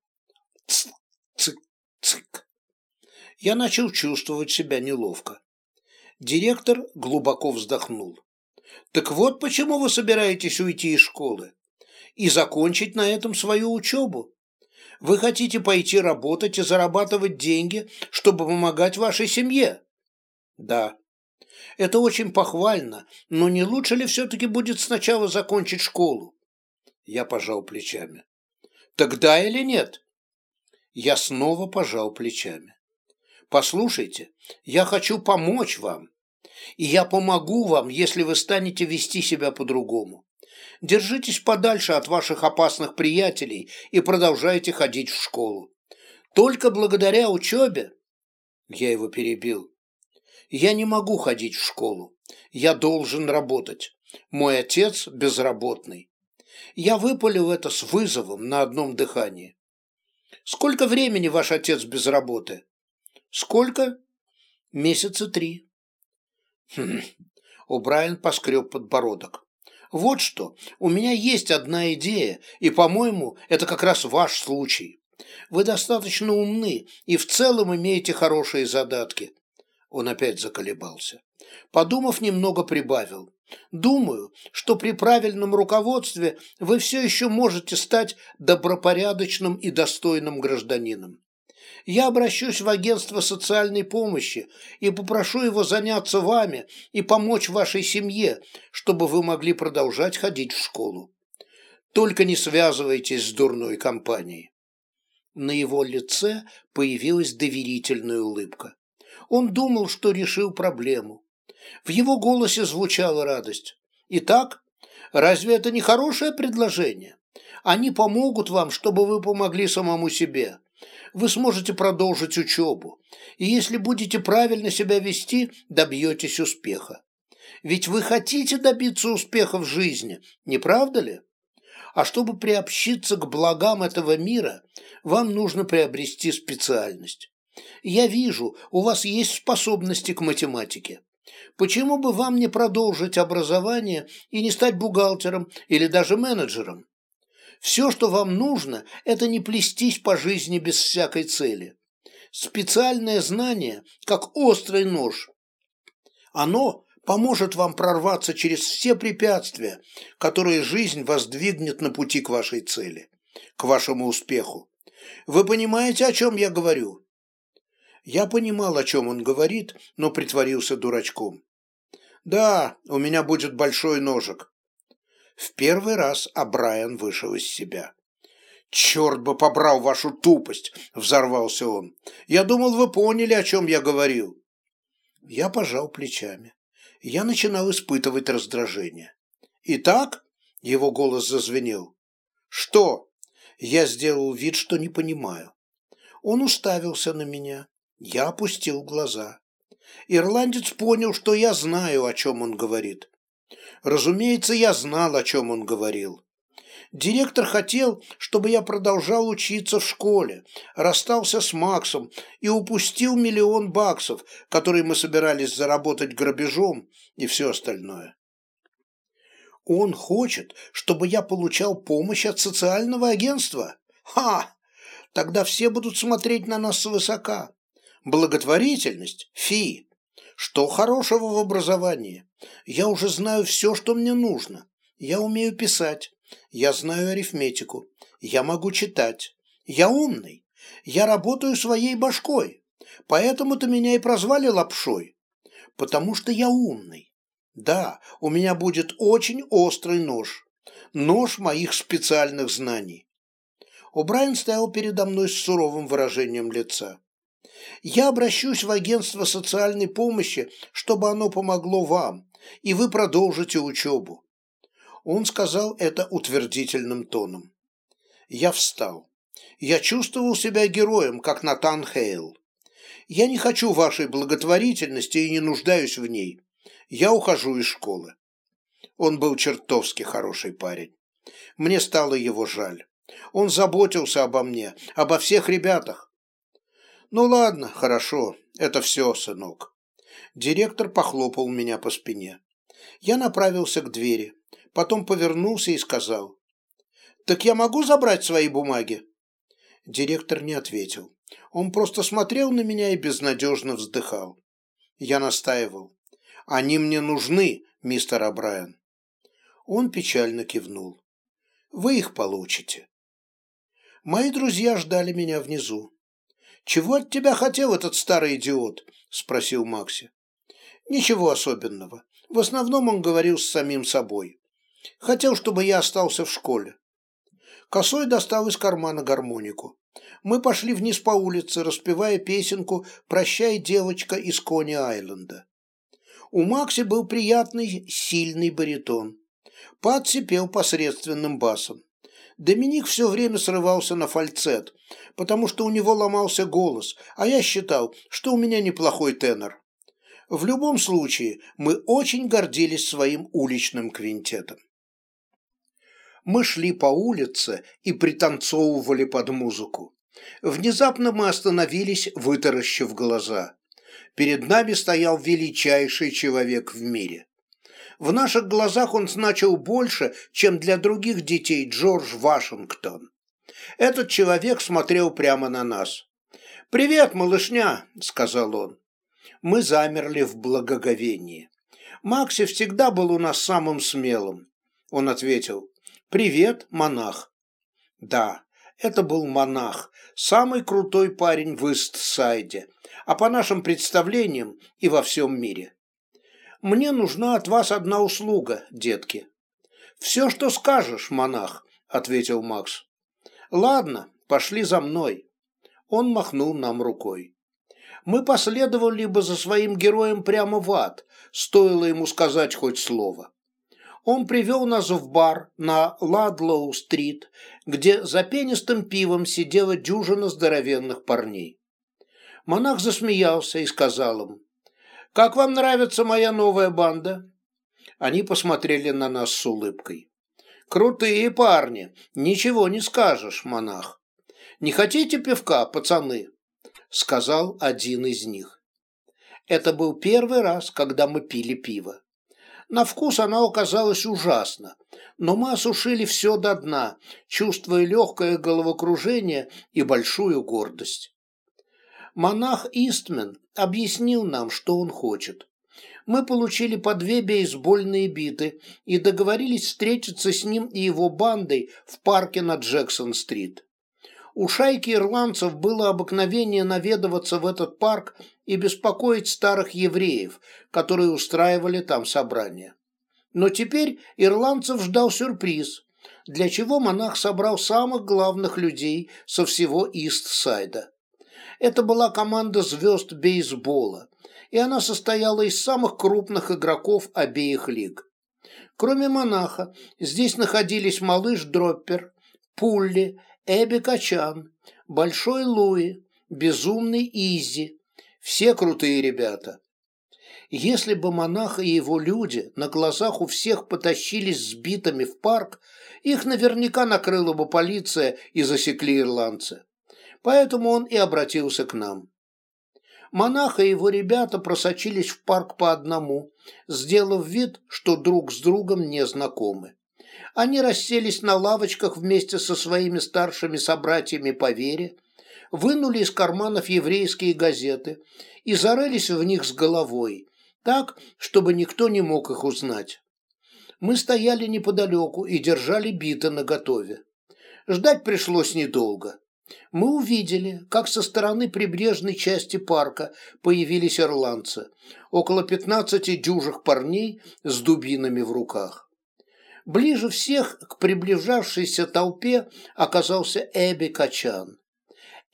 Цик, цик, цик. Я начал чувствовать себя неловко. Директор глубоко вздохнул. «Так вот почему вы собираетесь уйти из школы и закончить на этом свою учебу. Вы хотите пойти работать и зарабатывать деньги, чтобы помогать вашей семье?» «Да». «Это очень похвально, но не лучше ли все-таки будет сначала закончить школу?» Я пожал плечами. «Тогда или нет?» Я снова пожал плечами. «Послушайте, я хочу помочь вам и я помогу вам, если вы станете вести себя по-другому. Держитесь подальше от ваших опасных приятелей и продолжайте ходить в школу. Только благодаря учебе...» Я его перебил. «Я не могу ходить в школу. Я должен работать. Мой отец безработный. Я выпалил это с вызовом на одном дыхании. Сколько времени ваш отец без работы? Сколько? Месяца три. Хм. О'Брайен поскреб подбородок. Вот что, у меня есть одна идея, и, по-моему, это как раз ваш случай. Вы достаточно умны и в целом имеете хорошие задатки. Он опять заколебался. Подумав, немного прибавил. Думаю, что при правильном руководстве вы все еще можете стать добропорядочным и достойным гражданином я обращусь в агентство социальной помощи и попрошу его заняться вами и помочь вашей семье, чтобы вы могли продолжать ходить в школу. Только не связывайтесь с дурной компанией. На его лице появилась доверительная улыбка. Он думал, что решил проблему. В его голосе звучала радость. «Итак, разве это не хорошее предложение? Они помогут вам, чтобы вы помогли самому себе. Вы сможете продолжить учебу. И если будете правильно себя вести, добьетесь успеха. Ведь вы хотите добиться успеха в жизни, не правда ли? А чтобы приобщиться к благам этого мира, вам нужно приобрести специальность. Я вижу, у вас есть способности к математике. Почему бы вам не продолжить образование и не стать бухгалтером или даже менеджером? Все, что вам нужно, это не плестись по жизни без всякой цели. Специальное знание, как острый нож. Оно поможет вам прорваться через все препятствия, которые жизнь воздвигнет на пути к вашей цели, к вашему успеху. Вы понимаете, о чем я говорю? Я понимал, о чем он говорит, но притворился дурачком. Да, у меня будет большой ножик. В первый раз Абрайан вышел из себя. «Черт бы побрал вашу тупость!» – взорвался он. «Я думал, вы поняли, о чем я говорил». Я пожал плечами я начинал испытывать раздражение. «Итак?» – его голос зазвенел. «Что?» Я сделал вид, что не понимаю. Он уставился на меня. Я опустил глаза. Ирландец понял, что я знаю, о чем он говорит. Разумеется, я знал, о чем он говорил. Директор хотел, чтобы я продолжал учиться в школе, расстался с Максом и упустил миллион баксов, которые мы собирались заработать грабежом и все остальное. Он хочет, чтобы я получал помощь от социального агентства? Ха! Тогда все будут смотреть на нас свысока. Благотворительность? Фи! Что хорошего в образовании? Я уже знаю все, что мне нужно. Я умею писать. Я знаю арифметику. Я могу читать. Я умный. Я работаю своей башкой. Поэтому-то меня и прозвали лапшой. Потому что я умный. Да, у меня будет очень острый нож. Нож моих специальных знаний. О'Брайен стоял передо мной с суровым выражением лица. Я обращусь в агентство социальной помощи, чтобы оно помогло вам, и вы продолжите учебу. Он сказал это утвердительным тоном. Я встал. Я чувствовал себя героем, как Натан Хейл. Я не хочу вашей благотворительности и не нуждаюсь в ней. Я ухожу из школы. Он был чертовски хороший парень. Мне стало его жаль. Он заботился обо мне, обо всех ребятах. Ну ладно, хорошо, это все, сынок. Директор похлопал меня по спине. Я направился к двери потом повернулся и сказал. «Так я могу забрать свои бумаги?» Директор не ответил. Он просто смотрел на меня и безнадежно вздыхал. Я настаивал. «Они мне нужны, мистер Абрайан». Он печально кивнул. «Вы их получите». Мои друзья ждали меня внизу. «Чего от тебя хотел этот старый идиот?» – спросил Макси. «Ничего особенного. В основном он говорил с самим собой. Хотел, чтобы я остался в школе. Косой достал из кармана гармонику. Мы пошли вниз по улице, распевая песенку «Прощай, девочка» из Кони-Айленда. У Макси был приятный, сильный баритон. Патси пел посредственным басом. Доминик все время срывался на фальцет, потому что у него ломался голос, а я считал, что у меня неплохой тенор. В любом случае, мы очень гордились своим уличным квинтетом мы шли по улице и пританцовывали под музыку. Внезапно мы остановились, вытаращив глаза. Перед нами стоял величайший человек в мире. В наших глазах он значил больше, чем для других детей Джордж Вашингтон. Этот человек смотрел прямо на нас. «Привет, малышня!» – сказал он. Мы замерли в благоговении. Макси всегда был у нас самым смелым. Он ответил, «Привет, монах». Да, это был монах, самый крутой парень в Ист-Сайде, а по нашим представлениям и во всем мире. Мне нужна от вас одна услуга, детки. Все, что скажешь, монах, ответил Макс. Ладно, пошли за мной». Он махнул нам рукой. Мы последовали бы за своим героем прямо в ад, стоило ему сказать хоть слово. Он привел нас в бар на Ладлоу-стрит, где за пенистым пивом сидела дюжина здоровенных парней. Монах засмеялся и сказал им, «Как вам нравится моя новая банда?» Они посмотрели на нас с улыбкой. «Крутые парни, ничего не скажешь, монах. Не хотите пивка, пацаны?» Сказал один из них. Это был первый раз, когда мы пили пиво. На вкус оно оказалось ужасно, но мы осушили все до дна, чувствуя легкое головокружение и большую гордость. Монах Истмен объяснил нам, что он хочет. Мы получили по две бейсбольные биты и договорились встретиться с ним и его бандой в парке на Джексон-стрит. У шайки ирландцев было обыкновение наведываться в этот парк и беспокоить старых евреев, которые устраивали там собрания. Но теперь ирландцев ждал сюрприз, для чего монах собрал самых главных людей со всего Ист-Сайда. Это была команда звезд бейсбола, и она состояла из самых крупных игроков обеих лиг. Кроме монаха, здесь находились малыш Дроппер, Пулли, Эбби Качан, Большой Луи, Безумный Изи, все крутые ребята. Если бы монах и его люди на глазах у всех потащились сбитыми в парк, их наверняка накрыла бы полиция и засекли ирландцы. Поэтому он и обратился к нам. Монах и его ребята просочились в парк по одному, сделав вид, что друг с другом не знакомы. Они расселись на лавочках вместе со своими старшими собратьями по вере, вынули из карманов еврейские газеты и зарылись в них с головой, так, чтобы никто не мог их узнать. Мы стояли неподалеку и держали биты наготове. Ждать пришлось недолго. Мы увидели, как со стороны прибрежной части парка появились ирландцы, около пятнадцати дюжих парней с дубинами в руках. Ближе всех к приближавшейся толпе оказался Эбби Качан.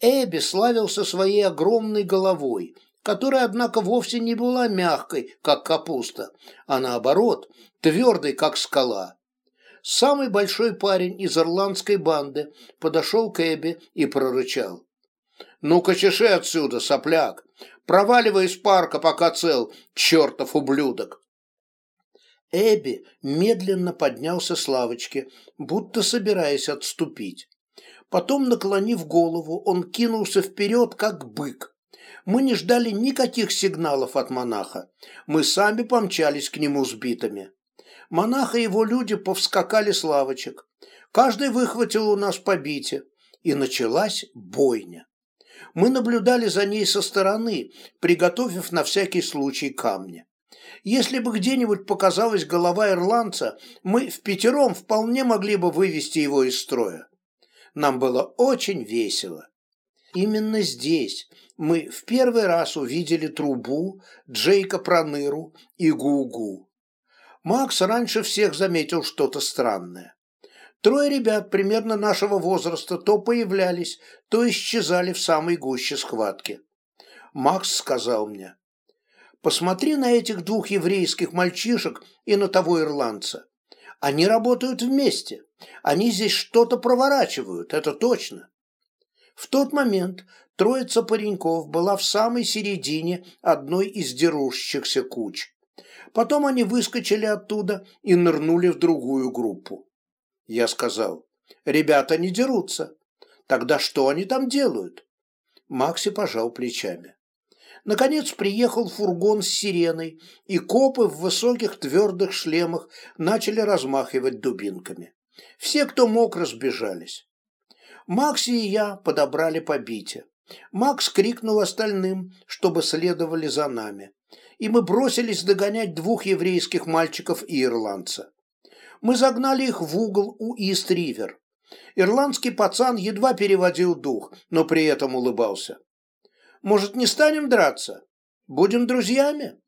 Эбби славился своей огромной головой, которая, однако, вовсе не была мягкой, как капуста, а наоборот, твердой, как скала. Самый большой парень из ирландской банды подошел к Эбби и прорычал. «Ну-ка, чеши отсюда, сопляк! Проваливай из парка, пока цел, чертов ублюдок!» Эбби медленно поднялся с лавочки, будто собираясь отступить. Потом, наклонив голову, он кинулся вперед, как бык. Мы не ждали никаких сигналов от монаха. Мы сами помчались к нему сбитыми. Монах и его люди повскакали с лавочек. Каждый выхватил у нас по бите. И началась бойня. Мы наблюдали за ней со стороны, приготовив на всякий случай камни. Если бы где-нибудь показалась голова ирландца, мы в пятером вполне могли бы вывести его из строя. Нам было очень весело. Именно здесь мы в первый раз увидели трубу, Джейка Проныру и Гугу. Макс раньше всех заметил что-то странное. Трое ребят примерно нашего возраста то появлялись, то исчезали в самой гуще схватки. Макс сказал мне, Посмотри на этих двух еврейских мальчишек и на того ирландца. Они работают вместе. Они здесь что-то проворачивают, это точно. В тот момент троица пареньков была в самой середине одной из дерущихся куч. Потом они выскочили оттуда и нырнули в другую группу. Я сказал, ребята не дерутся. Тогда что они там делают? Макси пожал плечами. Наконец приехал фургон с сиреной, и копы в высоких твердых шлемах начали размахивать дубинками. Все, кто мог, разбежались. Макси и я подобрали побитие. Макс крикнул остальным, чтобы следовали за нами, и мы бросились догонять двух еврейских мальчиков и ирландца. Мы загнали их в угол у Ист-Ривер. Ирландский пацан едва переводил дух, но при этом улыбался. Может, не станем драться? Будем друзьями?»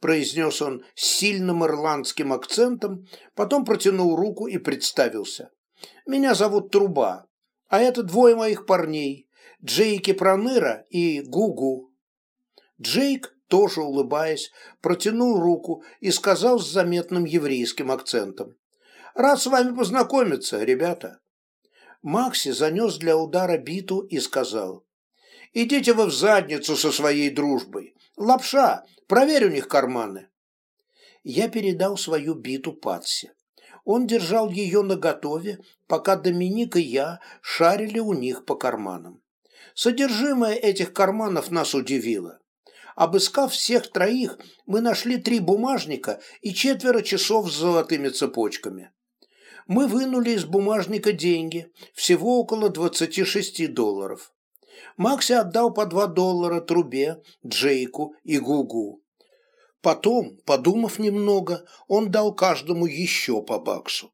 произнес он с сильным ирландским акцентом, потом протянул руку и представился. «Меня зовут Труба, А это двое моих парней, Джейки Проныра и Гугу. Джейк, тоже улыбаясь, протянул руку и сказал с заметным еврейским акцентом. «Рад с вами познакомиться, ребята». Макси занес для удара биту и сказал. «Идите вы в задницу со своей дружбой. Лапша, проверь у них карманы». Я передал свою биту Патси. Он держал ее наготове, пока Доминик и я шарили у них по карманам. Содержимое этих карманов нас удивило. Обыскав всех троих, мы нашли три бумажника и четверо часов с золотыми цепочками. Мы вынули из бумажника деньги, всего около 26 долларов. Макси отдал по 2 доллара Трубе, Джейку и Гугу. Потом, подумав немного, он дал каждому еще по баксу.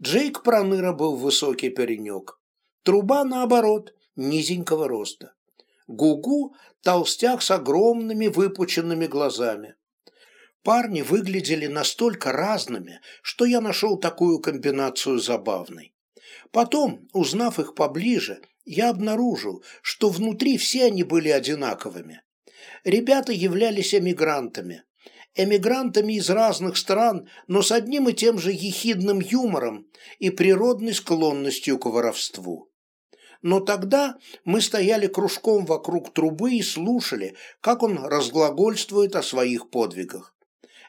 Джейк Проныра был высокий паренек. Труба, наоборот, низенького роста. Гугу – толстяк с огромными выпученными глазами. Парни выглядели настолько разными, что я нашел такую комбинацию забавной. Потом, узнав их поближе, я обнаружил, что внутри все они были одинаковыми. Ребята являлись эмигрантами. Эмигрантами из разных стран, но с одним и тем же ехидным юмором и природной склонностью к воровству но тогда мы стояли кружком вокруг трубы и слушали, как он разглагольствует о своих подвигах.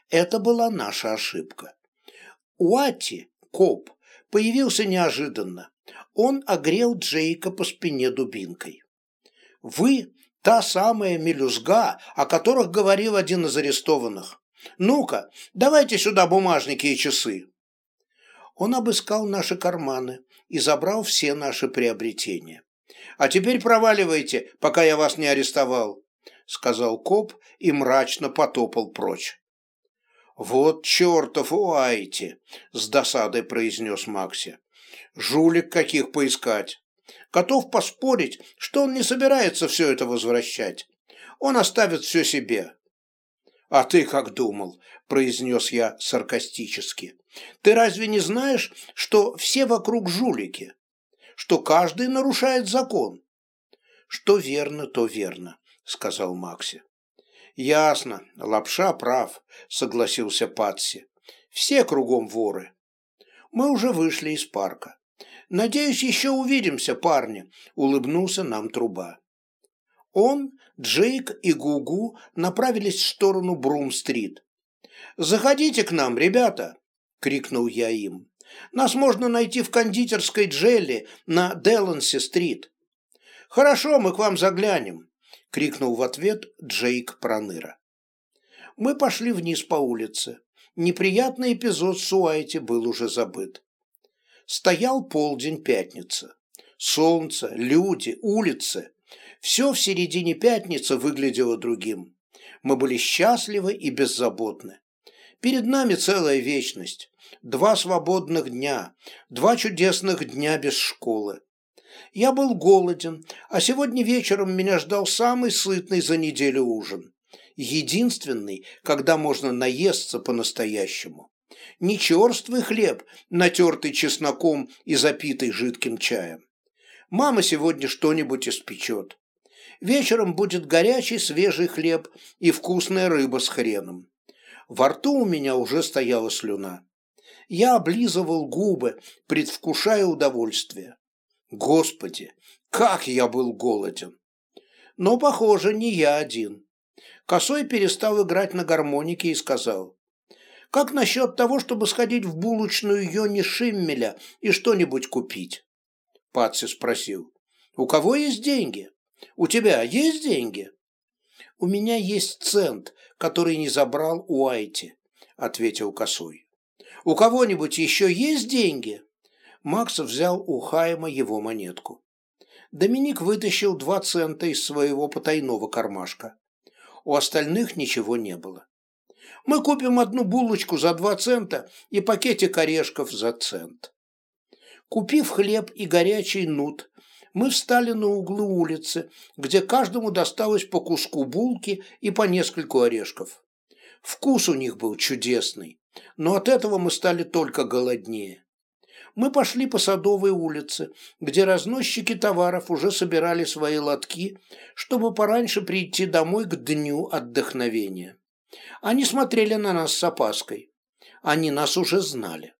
Это была наша ошибка. Уатти, коп, появился неожиданно. Он огрел Джейка по спине дубинкой. «Вы – та самая мелюзга, о которых говорил один из арестованных. Ну-ка, давайте сюда бумажники и часы». Он обыскал наши карманы и забрал все наши приобретения. «А теперь проваливайте, пока я вас не арестовал», — сказал коп и мрачно потопал прочь. «Вот чертов Уайти!» — с досадой произнес Макси. «Жулик каких поискать! Готов поспорить, что он не собирается все это возвращать. Он оставит все себе». «А ты как думал?» – произнес я саркастически. Ты разве не знаешь, что все вокруг жулики? Что каждый нарушает закон? Что верно, то верно, сказал Макси. Ясно, лапша прав, согласился Патси. Все кругом воры. Мы уже вышли из парка. Надеюсь, еще увидимся, парни, улыбнулся нам труба. Он, Джейк и Гугу направились в сторону Брум-стрит. «Заходите к нам, ребята!» – крикнул я им. «Нас можно найти в кондитерской Джелли на Деланси-стрит». «Хорошо, мы к вам заглянем», – крикнул в ответ Джейк Проныра. Мы пошли вниз по улице. Неприятный эпизод с Уайти был уже забыт. Стоял полдень пятницы. Солнце, люди, улицы. Все в середине пятницы выглядело другим. Мы были счастливы и беззаботны. Перед нами целая вечность. Два свободных дня, два чудесных дня без школы. Я был голоден, а сегодня вечером меня ждал самый сытный за неделю ужин. Единственный, когда можно наесться по-настоящему. Не черствый хлеб, натертый чесноком и запитый жидким чаем. Мама сегодня что-нибудь испечет. Вечером будет горячий свежий хлеб и вкусная рыба с хреном. Во рту у меня уже стояла слюна. Я облизывал губы, предвкушая удовольствие. Господи, как я был голоден! Но, похоже, не я один. Косой перестал играть на гармонике и сказал, «Как насчет того, чтобы сходить в булочную Йони Шиммеля и что-нибудь купить?» Патси спросил, «У кого есть деньги? У тебя есть деньги?» «У меня есть цент, который не забрал у Айти», — ответил Косой. «У кого-нибудь еще есть деньги?» Макс взял у Хайма его монетку. Доминик вытащил два цента из своего потайного кармашка. У остальных ничего не было. «Мы купим одну булочку за два цента и пакетик орешков за цент». Купив хлеб и горячий нут, мы встали на углу улицы, где каждому досталось по куску булки и по нескольку орешков. Вкус у них был чудесный, но от этого мы стали только голоднее. Мы пошли по Садовой улице, где разносчики товаров уже собирали свои лотки, чтобы пораньше прийти домой к дню отдохновения. Они смотрели на нас с опаской. Они нас уже знали.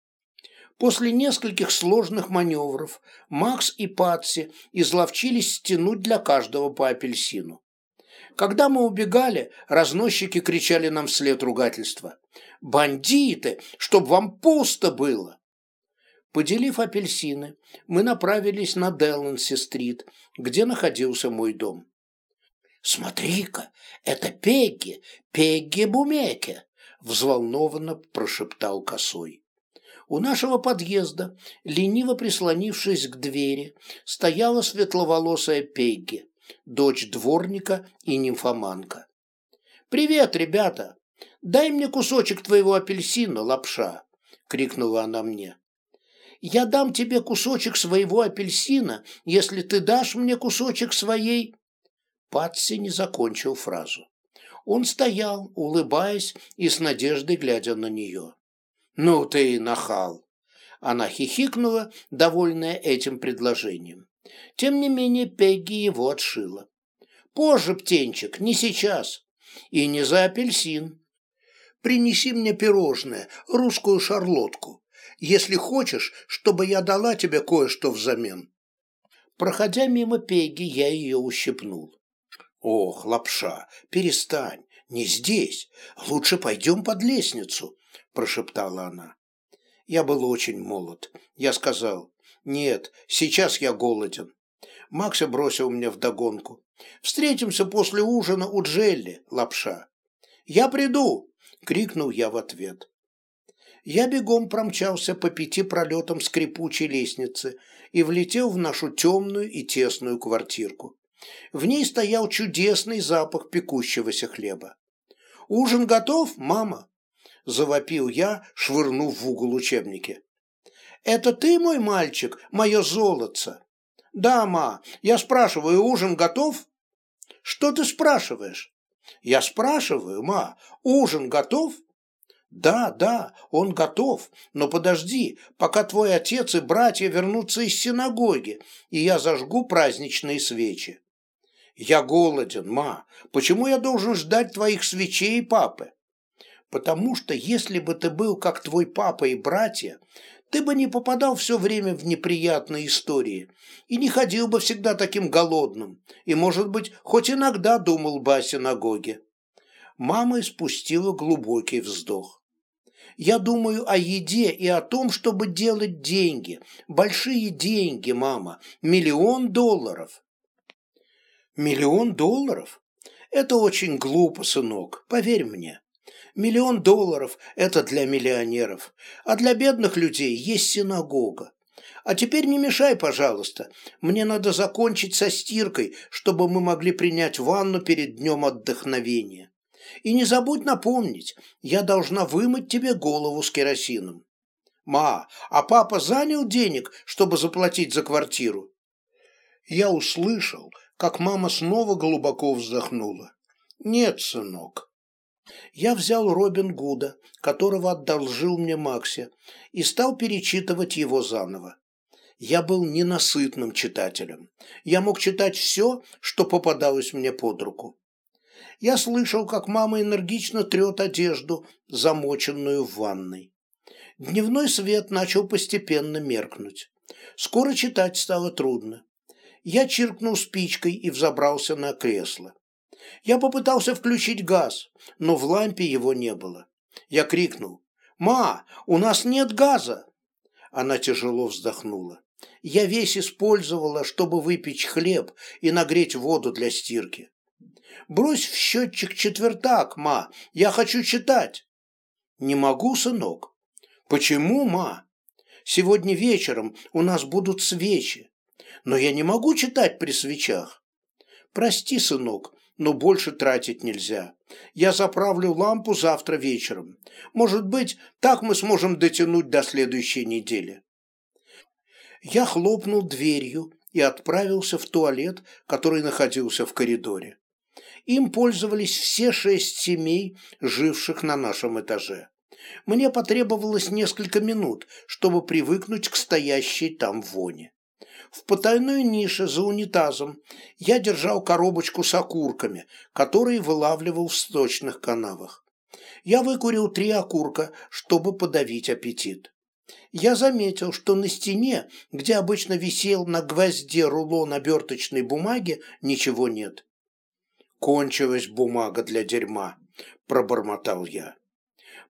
После нескольких сложных маневров Макс и Патси изловчились стянуть для каждого по апельсину. Когда мы убегали, разносчики кричали нам вслед ругательства. «Бандиты! Чтоб вам пусто было!» Поделив апельсины, мы направились на Деланси-стрит, где находился мой дом. «Смотри-ка, это Пегги, Пегги Бумеке!» – взволнованно прошептал косой. У нашего подъезда, лениво прислонившись к двери, стояла светловолосая Пегги, дочь дворника и нимфоманка. «Привет, ребята! Дай мне кусочек твоего апельсина, лапша!» — крикнула она мне. «Я дам тебе кусочек своего апельсина, если ты дашь мне кусочек своей...» Патси не закончил фразу. Он стоял, улыбаясь и с надеждой глядя на нее. «Ну ты и нахал!» Она хихикнула, довольная этим предложением. Тем не менее Пегги его отшила. «Позже, птенчик, не сейчас. И не за апельсин. Принеси мне пирожное, русскую шарлотку, если хочешь, чтобы я дала тебе кое-что взамен». Проходя мимо Пегги, я ее ущипнул. «Ох, лапша, перестань, не здесь. Лучше пойдем под лестницу», – прошептала она. Я был очень молод. Я сказал, «Нет, сейчас я голоден». Макса бросил мне вдогонку. «Встретимся после ужина у Джелли, лапша». «Я приду!» – крикнул я в ответ. Я бегом промчался по пяти пролетам скрипучей лестницы и влетел в нашу темную и тесную квартирку. В ней стоял чудесный запах пекущегося хлеба. «Ужин готов, мама?» – завопил я, швырнув в угол учебники. «Это ты, мой мальчик, мое золотце?» «Да, ма, я спрашиваю, ужин готов?» «Что ты спрашиваешь?» «Я спрашиваю, ма, ужин готов?» «Да, да, он готов, но подожди, пока твой отец и братья вернутся из синагоги, и я зажгу праздничные свечи». «Я голоден, ма. Почему я должен ждать твоих свечей и папы?» «Потому что если бы ты был как твой папа и братья, ты бы не попадал все время в неприятные истории и не ходил бы всегда таким голодным, и, может быть, хоть иногда думал бы о синагоге». Мама испустила глубокий вздох. Я думаю о еде и о том, чтобы делать деньги. Большие деньги, мама. Миллион долларов. Миллион долларов? Это очень глупо, сынок, поверь мне. Миллион долларов – это для миллионеров, а для бедных людей есть синагога. А теперь не мешай, пожалуйста. Мне надо закончить со стиркой, чтобы мы могли принять ванну перед днем отдохновения. И не забудь напомнить, я должна вымыть тебе голову с керосином. Ма, а папа занял денег, чтобы заплатить за квартиру? Я услышал, как мама снова глубоко вздохнула. «Нет, сынок». Я взял Робин Гуда, которого одолжил мне Макси, и стал перечитывать его заново. Я был ненасытным читателем. Я мог читать все, что попадалось мне под руку. Я слышал, как мама энергично трет одежду, замоченную в ванной. Дневной свет начал постепенно меркнуть. Скоро читать стало трудно. Я чиркнул спичкой и взобрался на кресло. Я попытался включить газ, но в лампе его не было. Я крикнул «Ма, у нас нет газа!» Она тяжело вздохнула. Я весь использовала, чтобы выпечь хлеб и нагреть воду для стирки. Брось в счетчик четвертак, ма, я хочу читать. Не могу, сынок. Почему, ма? Сегодня вечером у нас будут свечи но я не могу читать при свечах. Прости, сынок, но больше тратить нельзя. Я заправлю лампу завтра вечером. Может быть, так мы сможем дотянуть до следующей недели. Я хлопнул дверью и отправился в туалет, который находился в коридоре. Им пользовались все шесть семей, живших на нашем этаже. Мне потребовалось несколько минут, чтобы привыкнуть к стоящей там воне. В потайной нише за унитазом я держал коробочку с окурками, которые вылавливал в сточных канавах. Я выкурил три окурка, чтобы подавить аппетит. Я заметил, что на стене, где обычно висел на гвозде рулон оберточной бумаги, ничего нет. «Кончилась бумага для дерьма», – пробормотал я.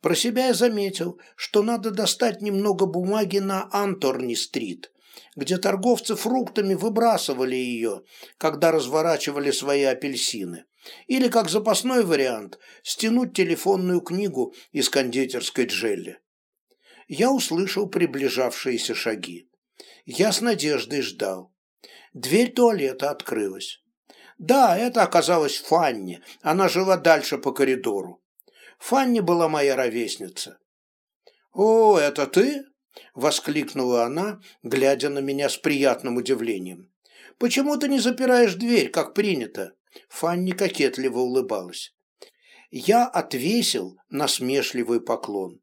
Про себя я заметил, что надо достать немного бумаги на Анторни-стрит, где торговцы фруктами выбрасывали ее, когда разворачивали свои апельсины. Или, как запасной вариант, стянуть телефонную книгу из кондитерской джелли. Я услышал приближавшиеся шаги. Я с надеждой ждал. Дверь туалета открылась. Да, это оказалась Фанни, она жила дальше по коридору. Фанни была моя ровесница. «О, это ты?» – воскликнула она, глядя на меня с приятным удивлением. «Почему ты не запираешь дверь, как принято?» Фанни кокетливо улыбалась. Я отвесил насмешливый поклон.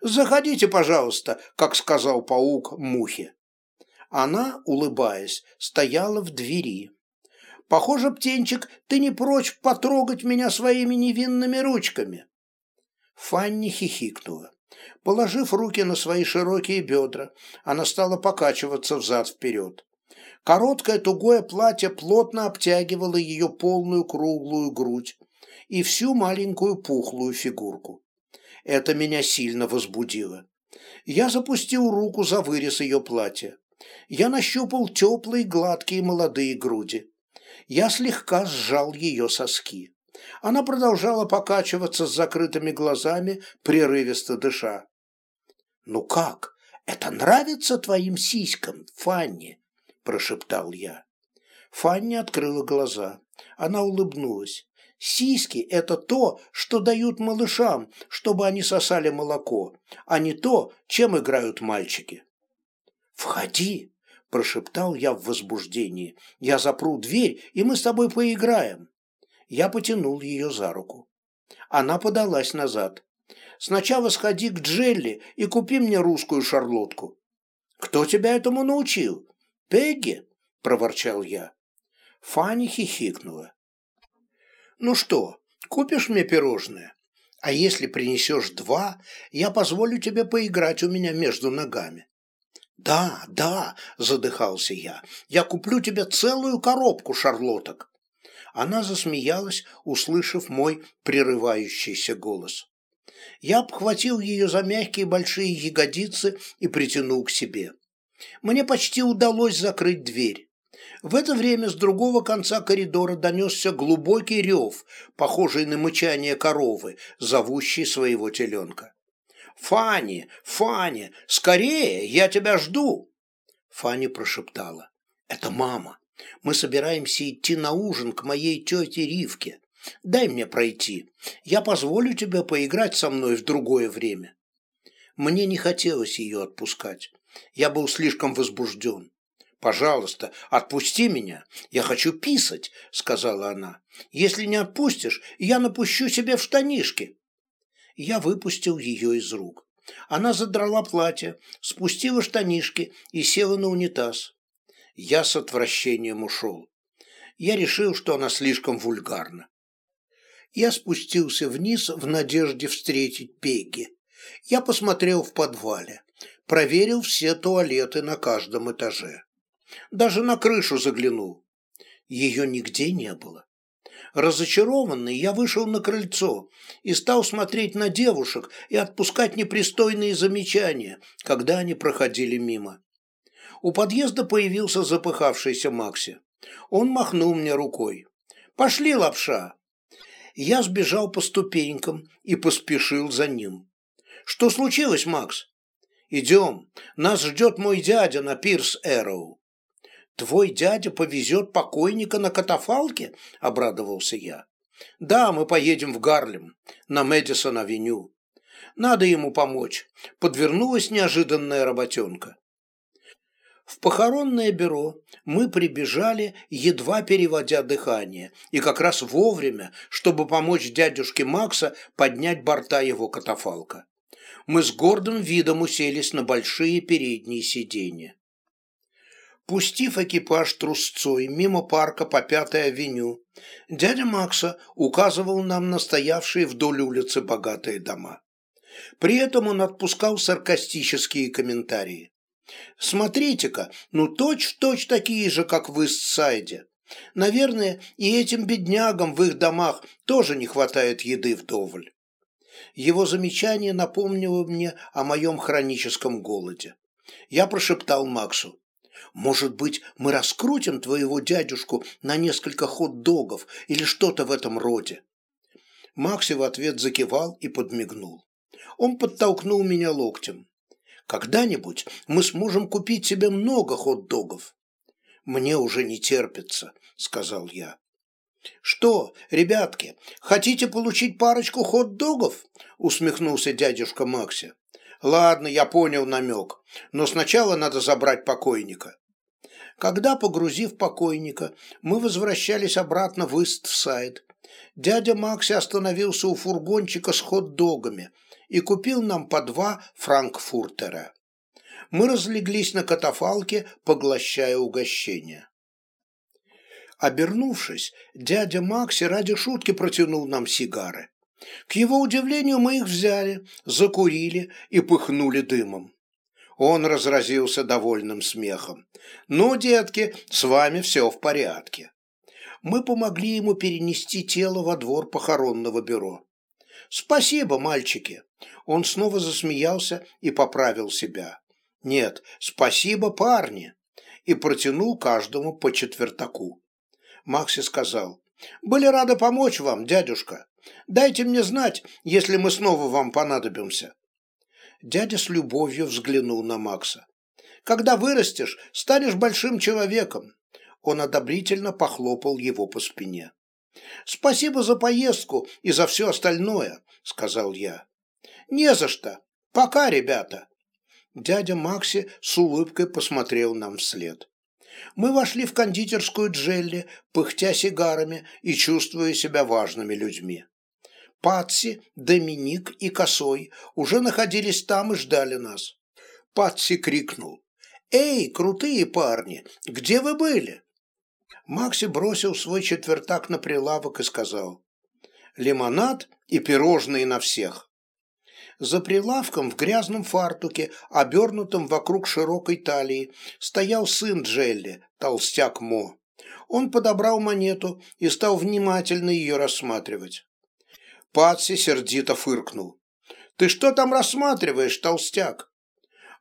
«Заходите, пожалуйста», как сказал паук мухе. Она, улыбаясь, стояла в двери. «Похоже, птенчик, ты не прочь потрогать меня своими невинными ручками». Фанни хихикнула. Положив руки на свои широкие бедра, она стала покачиваться взад-вперед. Короткое тугое платье плотно обтягивало ее полную круглую грудь и всю маленькую пухлую фигурку. Это меня сильно возбудило. Я запустил руку за вырез ее платья. Я нащупал теплые, гладкие молодые груди. Я слегка сжал ее соски. Она продолжала покачиваться с закрытыми глазами, прерывисто дыша. «Ну как? Это нравится твоим сиськам, Фанни?» – прошептал я. Фанни открыла глаза. Она улыбнулась. «Сиськи – это то, что дают малышам, чтобы они сосали молоко, а не то, чем играют мальчики». «Входи!» – прошептал я в возбуждении. «Я запру дверь, и мы с тобой поиграем». Я потянул ее за руку. Она подалась назад. «Сначала сходи к Джелли и купи мне русскую шарлотку». «Кто тебя этому научил?» «Пегги?» – проворчал я. Фанни хихикнула. «Ну что, купишь мне пирожное? А если принесешь два, я позволю тебе поиграть у меня между ногами». «Да, да», – задыхался я, – «я куплю тебе целую коробку шарлоток». Она засмеялась, услышав мой прерывающийся голос. Я обхватил ее за мягкие большие ягодицы и притянул к себе. Мне почти удалось закрыть дверь. В это время с другого конца коридора донесся глубокий рев, похожий на мычание коровы, зовущей своего теленка. «Фанни! Фанни! Скорее! Я тебя жду!» Фанни прошептала. «Это мама!» Мы собираемся идти на ужин к моей тете Ривке. Дай мне пройти. Я позволю тебе поиграть со мной в другое время». Мне не хотелось ее отпускать. Я был слишком возбужден. «Пожалуйста, отпусти меня. Я хочу писать», — сказала она. «Если не отпустишь, я напущу себе в штанишки». Я выпустил ее из рук. Она задрала платье, спустила штанишки и села на унитаз. Я с отвращением ушел. Я решил, что она слишком вульгарна. Я спустился вниз в надежде встретить Пегги. Я посмотрел в подвале, проверил все туалеты на каждом этаже. Даже на крышу заглянул. Ее нигде не было. Разочарованный, я вышел на крыльцо и стал смотреть на девушек и отпускать непристойные замечания, когда они проходили мимо. У подъезда появился запыхавшийся Макси. Он махнул мне рукой. «Пошли, лапша!» Я сбежал по ступенькам и поспешил за ним. «Что случилось, Макс?» «Идем. Нас ждет мой дядя на пирс Эроу». «Твой дядя повезет покойника на катафалке?» – обрадовался я. «Да, мы поедем в Гарлем, на Мэдисон-авеню. Надо ему помочь. Подвернулась неожиданная работенка. В похоронное бюро мы прибежали, едва переводя дыхание, и как раз вовремя, чтобы помочь дядюшке Макса поднять борта его катафалка. Мы с гордым видом уселись на большие передние сиденья. Пустив экипаж трусцой мимо парка по Пятой авеню, дядя Макса указывал нам на стоявшие вдоль улицы богатые дома. При этом он отпускал саркастические комментарии. «Смотрите-ка, ну точь-в-точь -точь такие же, как в Истсайде. Наверное, и этим беднягам в их домах тоже не хватает еды вдоволь». Его замечание напомнило мне о моем хроническом голоде. Я прошептал Максу. Может быть, мы раскрутим твоего дядюшку на несколько хот-догов или что-то в этом роде?» Макси в ответ закивал и подмигнул. Он подтолкнул меня локтем. «Когда-нибудь мы сможем купить себе много хот-догов». «Мне уже не терпится», — сказал я. «Что, ребятки, хотите получить парочку хот-догов?» — усмехнулся дядюшка Макси. «Ладно, я понял намек, но сначала надо забрать покойника». Когда, погрузив покойника, мы возвращались обратно в Истсайд, дядя Макси остановился у фургончика с хот-догами и купил нам по два франкфуртера. Мы разлеглись на катафалке, поглощая угощение. Обернувшись, дядя Макси ради шутки протянул нам сигары. К его удивлению мы их взяли, закурили и пыхнули дымом. Он разразился довольным смехом. «Ну, детки, с вами все в порядке». Мы помогли ему перенести тело во двор похоронного бюро. «Спасибо, мальчики!» Он снова засмеялся и поправил себя. «Нет, спасибо, парни!» И протянул каждому по четвертаку. Макси сказал, «Были рады помочь вам, дядюшка. Дайте мне знать, если мы снова вам понадобимся. Дядя с любовью взглянул на Макса. «Когда вырастешь, станешь большим человеком». Он одобрительно похлопал его по спине. «Спасибо за поездку и за все остальное», — сказал я. «Не за что. Пока, ребята». Дядя Макси с улыбкой посмотрел нам вслед. Мы вошли в кондитерскую Джелли, пыхтя сигарами и чувствуя себя важными людьми. Патси, Доминик и Косой уже находились там и ждали нас. Патси крикнул. «Эй, крутые парни, где вы были?» Макси бросил свой четвертак на прилавок и сказал. «Лимонад и пирожные на всех». За прилавком в грязном фартуке, обернутом вокруг широкой талии, стоял сын Джелли, толстяк Мо. Он подобрал монету и стал внимательно ее рассматривать. Патси сердито фыркнул. «Ты что там рассматриваешь, толстяк?»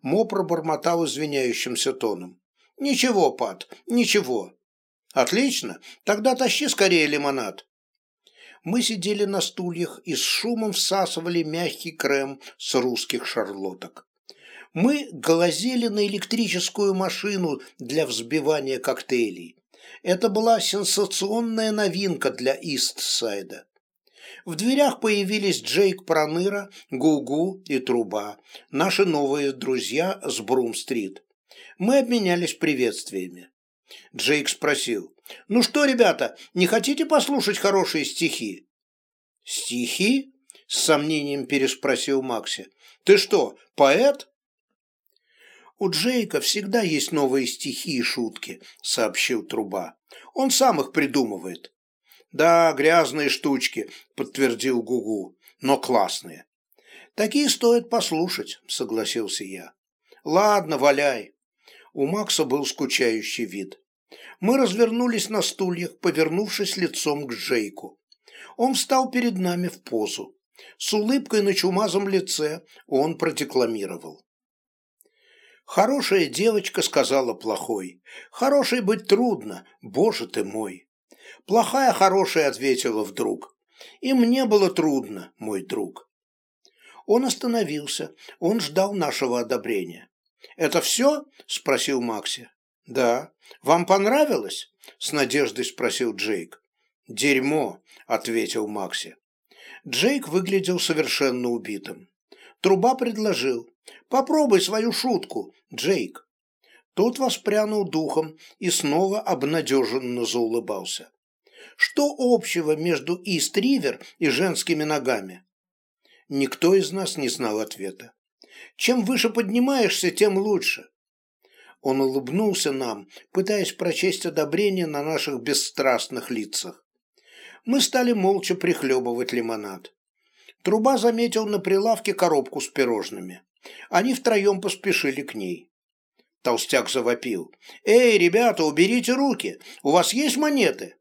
Мо пробормотал извиняющимся тоном. «Ничего, Пат, ничего». «Отлично, тогда тащи скорее лимонад». Мы сидели на стульях и с шумом всасывали мягкий крем с русских шарлоток. Мы глазели на электрическую машину для взбивания коктейлей. Это была сенсационная новинка для Истсайда. В дверях появились Джейк Проныра, Гугу и Труба, наши новые друзья с Брум-стрит. Мы обменялись приветствиями. Джейк спросил, «Ну что, ребята, не хотите послушать хорошие стихи?» «Стихи?» – с сомнением переспросил Макси. «Ты что, поэт?» «У Джейка всегда есть новые стихи и шутки», – сообщил Труба. «Он сам их придумывает. «Да, грязные штучки», — подтвердил Гугу, — «но классные». «Такие стоит послушать», — согласился я. «Ладно, валяй». У Макса был скучающий вид. Мы развернулись на стульях, повернувшись лицом к Джейку. Он встал перед нами в позу. С улыбкой на чумазом лице он продекламировал. Хорошая девочка сказала плохой. Хорошей быть трудно, боже ты мой. Плохая хорошая ответила вдруг. И мне было трудно, мой друг. Он остановился, он ждал нашего одобрения. «Это все?» – спросил Макси. «Да. Вам понравилось?» – с надеждой спросил Джейк. «Дерьмо», – ответил Макси. Джейк выглядел совершенно убитым. Труба предложил. «Попробуй свою шутку, Джейк». Тот воспрянул духом и снова обнадеженно заулыбался. Что общего между Ист-Ривер и женскими ногами? Никто из нас не знал ответа. Чем выше поднимаешься, тем лучше. Он улыбнулся нам, пытаясь прочесть одобрение на наших бесстрастных лицах. Мы стали молча прихлебывать лимонад. Труба заметил на прилавке коробку с пирожными. Они втроем поспешили к ней. Толстяк завопил. «Эй, ребята, уберите руки! У вас есть монеты?»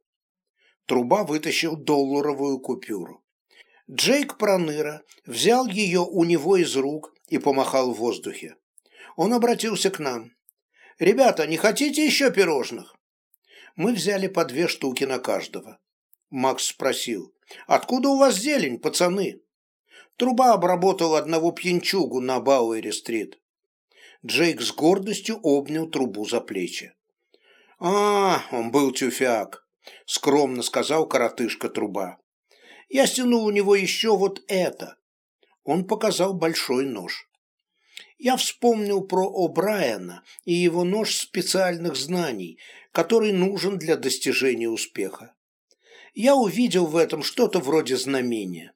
Труба вытащил долларовую купюру. Джейк Проныра взял ее у него из рук и помахал в воздухе. Он обратился к нам. «Ребята, не хотите еще пирожных?» Мы взяли по две штуки на каждого. Макс спросил. «Откуда у вас зелень, пацаны?» Труба обработал одного пьянчугу на Бауэре-стрит. Джейк с гордостью обнял трубу за плечи. «А, он был тюфяк», — скромно сказал коротышка труба. «Я стянул у него еще вот это». Он показал большой нож. Я вспомнил про О'Брайена и его нож специальных знаний, который нужен для достижения успеха. Я увидел в этом что-то вроде знамения.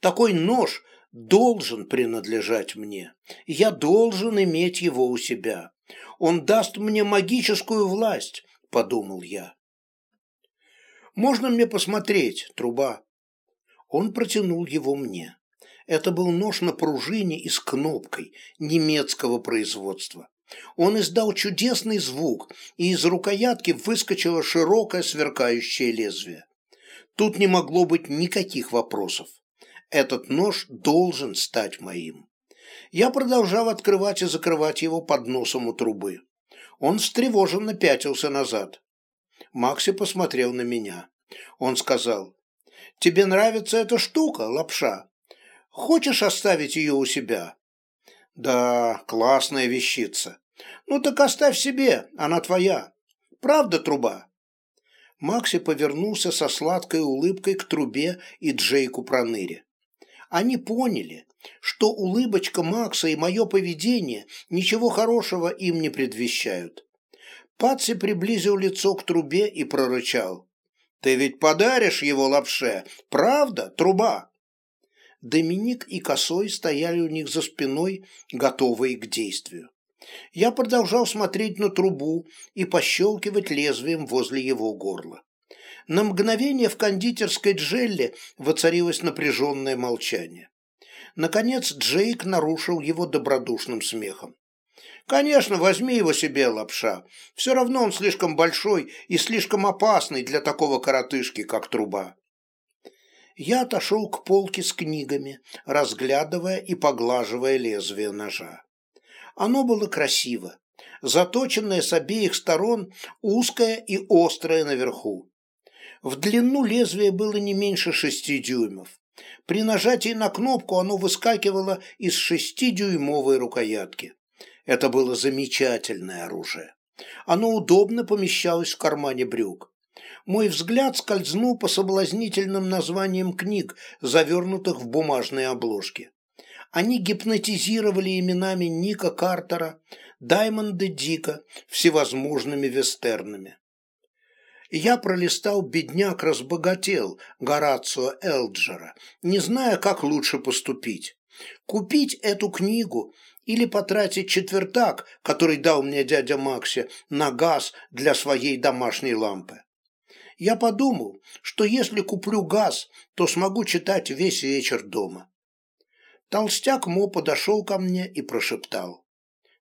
Такой нож должен принадлежать мне. Я должен иметь его у себя. Он даст мне магическую власть, подумал я. Можно мне посмотреть, труба? Он протянул его мне. Это был нож на пружине и с кнопкой немецкого производства. Он издал чудесный звук, и из рукоятки выскочило широкое сверкающее лезвие. Тут не могло быть никаких вопросов. Этот нож должен стать моим. Я продолжал открывать и закрывать его под носом у трубы. Он встревоженно пятился назад. Макси посмотрел на меня. Он сказал, «Тебе нравится эта штука, лапша? Хочешь оставить ее у себя?» «Да, классная вещица. Ну так оставь себе, она твоя. Правда, труба?» Макси повернулся со сладкой улыбкой к трубе и Джейку Проныре. Они поняли, что улыбочка Макса и мое поведение ничего хорошего им не предвещают. Патси приблизил лицо к трубе и прорычал. «Ты ведь подаришь его лапше, правда, труба?» Доминик и Косой стояли у них за спиной, готовые к действию. Я продолжал смотреть на трубу и пощелкивать лезвием возле его горла. На мгновение в кондитерской Джелли воцарилось напряженное молчание. Наконец Джейк нарушил его добродушным смехом. «Конечно, возьми его себе, лапша. Все равно он слишком большой и слишком опасный для такого коротышки, как труба». Я отошел к полке с книгами, разглядывая и поглаживая лезвие ножа. Оно было красиво, заточенное с обеих сторон, узкое и острое наверху. В длину лезвие было не меньше шести дюймов. При нажатии на кнопку оно выскакивало из шестидюймовой рукоятки. Это было замечательное оружие. Оно удобно помещалось в кармане брюк. Мой взгляд скользнул по соблазнительным названиям книг, завернутых в бумажные обложки. Они гипнотизировали именами Ника Картера, Даймонда Дика, всевозможными вестернами я пролистал «Бедняк разбогател» Горацио Элджера, не зная, как лучше поступить. Купить эту книгу или потратить четвертак, который дал мне дядя Макси, на газ для своей домашней лампы. Я подумал, что если куплю газ, то смогу читать весь вечер дома. Толстяк Мо подошел ко мне и прошептал.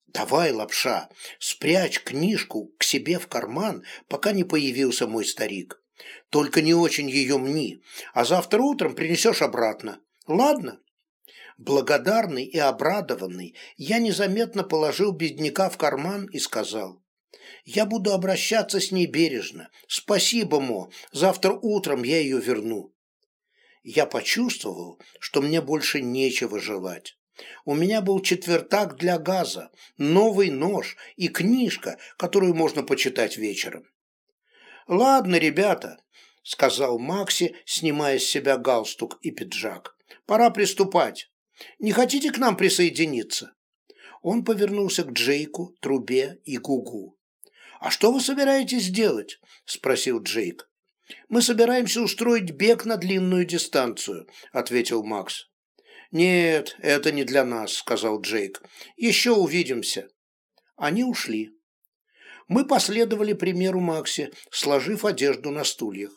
«Давай, лапша, спрячь книжку к себе в карман, пока не появился мой старик. Только не очень ее мни, а завтра утром принесешь обратно. Ладно?» Благодарный и обрадованный, я незаметно положил бедняка в карман и сказал. «Я буду обращаться с ней бережно. Спасибо, Мо, завтра утром я ее верну». Я почувствовал, что мне больше нечего желать. У меня был четвертак для газа, новый нож и книжка, которую можно почитать вечером. «Ладно, ребята», — сказал Макси, снимая с себя галстук и пиджак. «Пора приступать. Не хотите к нам присоединиться?» Он повернулся к Джейку, Трубе и Гугу. «А что вы собираетесь делать?» – спросил Джейк. «Мы собираемся устроить бег на длинную дистанцию», – ответил Макс. «Нет, это не для нас», — сказал Джейк. «Еще увидимся». Они ушли. Мы последовали примеру Макси, сложив одежду на стульях.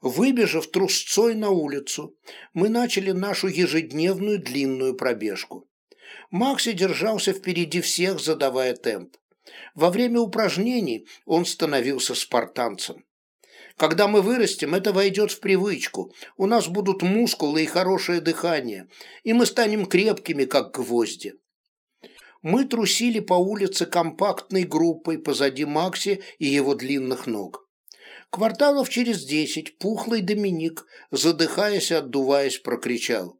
Выбежав трусцой на улицу, мы начали нашу ежедневную длинную пробежку. Макси держался впереди всех, задавая темп. Во время упражнений он становился спартанцем. Когда мы вырастем, это войдет в привычку. У нас будут мускулы и хорошее дыхание, и мы станем крепкими, как гвозди. Мы трусили по улице компактной группой позади Макси и его длинных ног. Кварталов через десять пухлый Доминик, задыхаясь и отдуваясь, прокричал.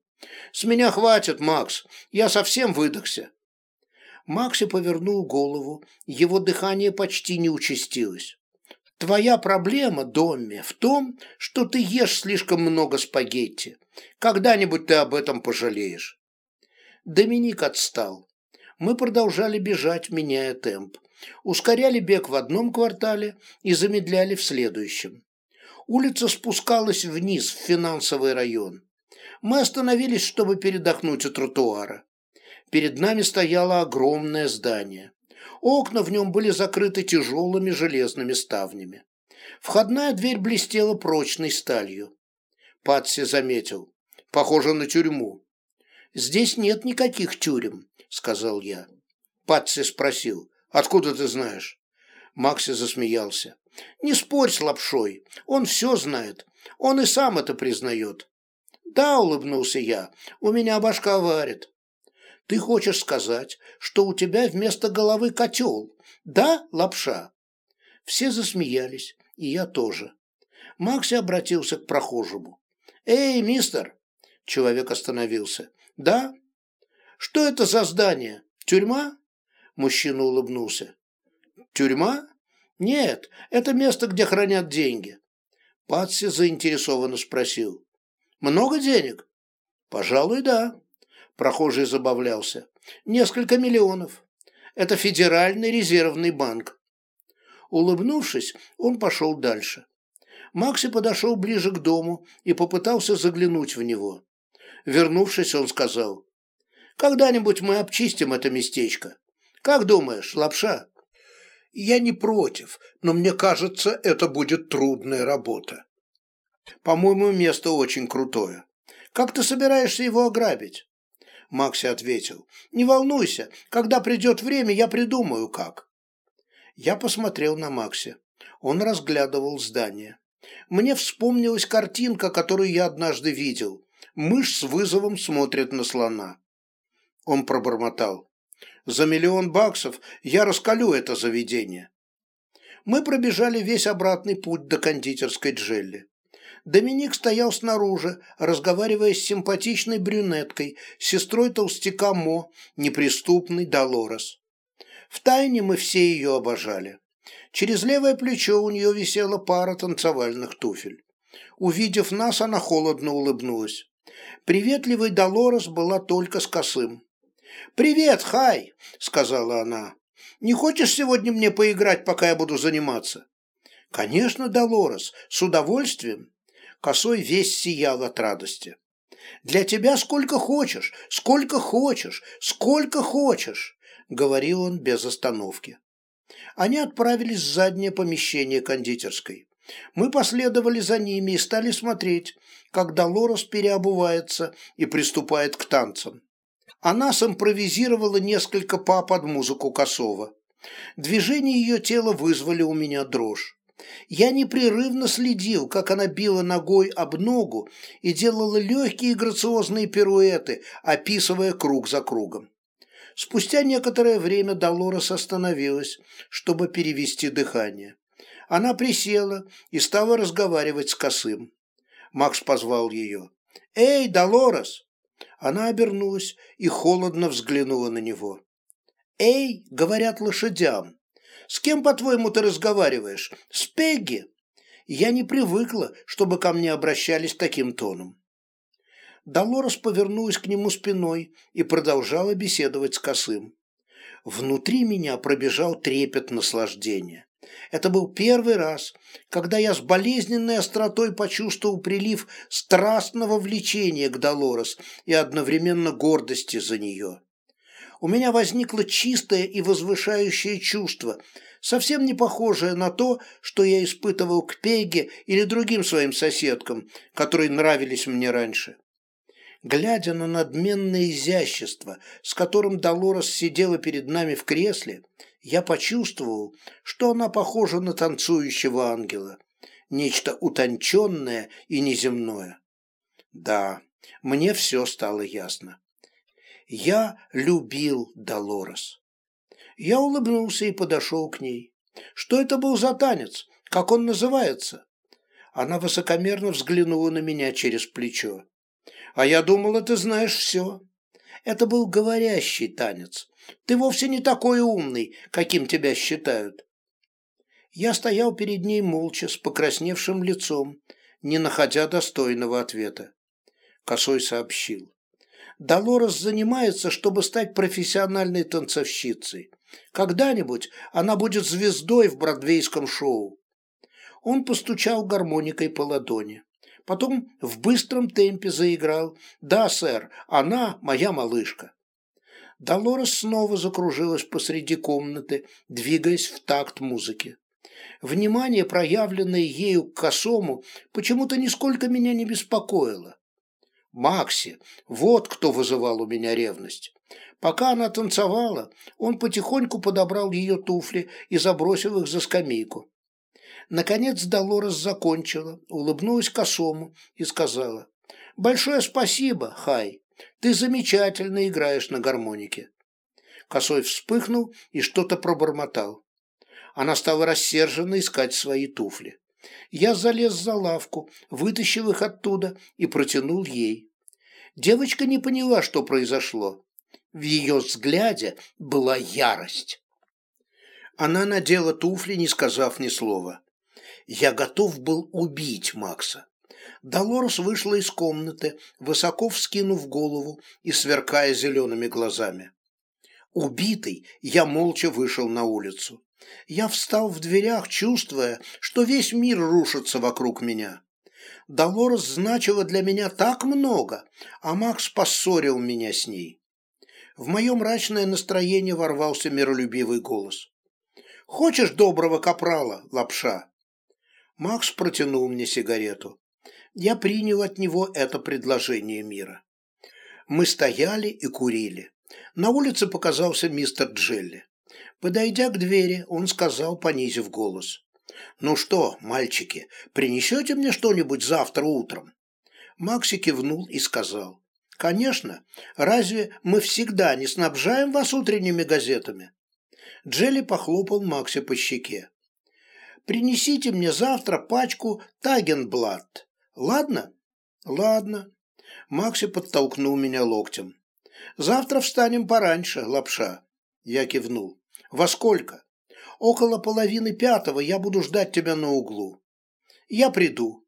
«С меня хватит, Макс, я совсем выдохся». Макси повернул голову, его дыхание почти не участилось. Твоя проблема, Домми, в том, что ты ешь слишком много спагетти. Когда-нибудь ты об этом пожалеешь. Доминик отстал. Мы продолжали бежать, меняя темп. Ускоряли бег в одном квартале и замедляли в следующем. Улица спускалась вниз, в финансовый район. Мы остановились, чтобы передохнуть у тротуара. Перед нами стояло огромное здание. Окна в нем были закрыты тяжелыми железными ставнями. Входная дверь блестела прочной сталью. Патси заметил. Похоже на тюрьму. «Здесь нет никаких тюрем», — сказал я. Патси спросил. «Откуда ты знаешь?» Макси засмеялся. «Не спорь с лапшой. Он все знает. Он и сам это признает». «Да», — улыбнулся я, — «у меня башка варит». Ты хочешь сказать, что у тебя вместо головы котел? Да, лапша?» Все засмеялись, и я тоже. Макси обратился к прохожему. «Эй, мистер!» Человек остановился. «Да?» «Что это за здание? Тюрьма?» Мужчина улыбнулся. «Тюрьма? Нет, это место, где хранят деньги». Патси заинтересованно спросил. «Много денег?» «Пожалуй, да». Прохожий забавлялся. Несколько миллионов. Это Федеральный резервный банк. Улыбнувшись, он пошел дальше. Макси подошел ближе к дому и попытался заглянуть в него. Вернувшись, он сказал, «Когда-нибудь мы обчистим это местечко. Как думаешь, лапша?» «Я не против, но мне кажется, это будет трудная работа. По-моему, место очень крутое. Как ты собираешься его ограбить?» Макси ответил. «Не волнуйся, когда придет время, я придумаю, как». Я посмотрел на Макси. Он разглядывал здание. Мне вспомнилась картинка, которую я однажды видел. Мышь с вызовом смотрит на слона. Он пробормотал. «За миллион баксов я раскалю это заведение». Мы пробежали весь обратный путь до кондитерской Джелли. Доминик стоял снаружи, разговаривая с симпатичной брюнеткой, сестрой толстяка Мо, неприступный Долорес. Втайне мы все ее обожали. Через левое плечо у нее висела пара танцевальных туфель. Увидев нас, она холодно улыбнулась. Приветливой Долорес была только с косым. «Привет, Хай!» — сказала она. «Не хочешь сегодня мне поиграть, пока я буду заниматься?» «Конечно, Долорес, с удовольствием. Косой весь сиял от радости. «Для тебя сколько хочешь, сколько хочешь, сколько хочешь!» — говорил он без остановки. Они отправились в заднее помещение кондитерской. Мы последовали за ними и стали смотреть, как Долорес переобувается и приступает к танцам. Она симпровизировала несколько па под музыку Косова. Движения ее тела вызвали у меня дрожь. Я непрерывно следил, как она била ногой об ногу и делала легкие грациозные пируэты, описывая круг за кругом. Спустя некоторое время Долорес остановилась, чтобы перевести дыхание. Она присела и стала разговаривать с Косым. Макс позвал ее. «Эй, Долорес!» Она обернулась и холодно взглянула на него. «Эй!» — говорят лошадям. С кем, по-твоему, ты разговариваешь? С Пегги? Я не привыкла, чтобы ко мне обращались таким тоном. Долорес повернулась к нему спиной и продолжала беседовать с Косым. Внутри меня пробежал трепет наслаждения. Это был первый раз, когда я с болезненной остротой почувствовал прилив страстного влечения к Долорес и одновременно гордости за нее. У меня возникло чистое и возвышающее чувство, совсем не похожее на то, что я испытывал к Пеге или другим своим соседкам, которые нравились мне раньше. Глядя на надменное изящество, с которым Долорес сидела перед нами в кресле, я почувствовал, что она похожа на танцующего ангела, нечто утонченное и неземное. Да, мне все стало ясно. Я любил Долорес. Я улыбнулся и подошел к ней. Что это был за танец? Как он называется? Она высокомерно взглянула на меня через плечо. А я думала, ты знаешь все. Это был говорящий танец. Ты вовсе не такой умный, каким тебя считают. Я стоял перед ней молча, с покрасневшим лицом, не находя достойного ответа. Косой сообщил. Долорес занимается, чтобы стать профессиональной танцовщицей. Когда-нибудь она будет звездой в бродвейском шоу. Он постучал гармоникой по ладони. Потом в быстром темпе заиграл «Да, сэр, она моя малышка». Долорес снова закружилась посреди комнаты, двигаясь в такт музыки. Внимание, проявленное ею к косому, почему-то нисколько меня не беспокоило. Макси, вот кто вызывал у меня ревность. Пока она танцевала, он потихоньку подобрал ее туфли и забросил их за скамейку. Наконец Долорес закончила, улыбнулась косому и сказала, «Большое спасибо, Хай, ты замечательно играешь на гармонике». Косой вспыхнул и что-то пробормотал. Она стала рассерженно искать свои туфли. Я залез за лавку, вытащил их оттуда и протянул ей. Девочка не поняла, что произошло. В ее взгляде была ярость. Она надела туфли, не сказав ни слова. Я готов был убить Макса. Долорес вышла из комнаты, высоко вскинув голову и сверкая зелеными глазами. Убитый, я молча вышел на улицу. Я встал в дверях, чувствуя, что весь мир рушится вокруг меня. Долорес значила для меня так много, а Макс поссорил меня с ней. В мое мрачное настроение ворвался миролюбивый голос. «Хочешь доброго капрала, лапша?» Макс протянул мне сигарету. Я принял от него это предложение мира. Мы стояли и курили. На улице показался мистер Джелли. Подойдя к двери, он сказал, понизив голос. «Ну что, мальчики, принесете мне что-нибудь завтра утром?» Макси кивнул и сказал. «Конечно. Разве мы всегда не снабжаем вас утренними газетами?» Джелли похлопал Макси по щеке принесите мне завтра пачку Тагенблат. Ладно? Ладно. Макси подтолкнул меня локтем. Завтра встанем пораньше, лапша. Я кивнул. Во сколько? Около половины пятого я буду ждать тебя на углу. Я приду.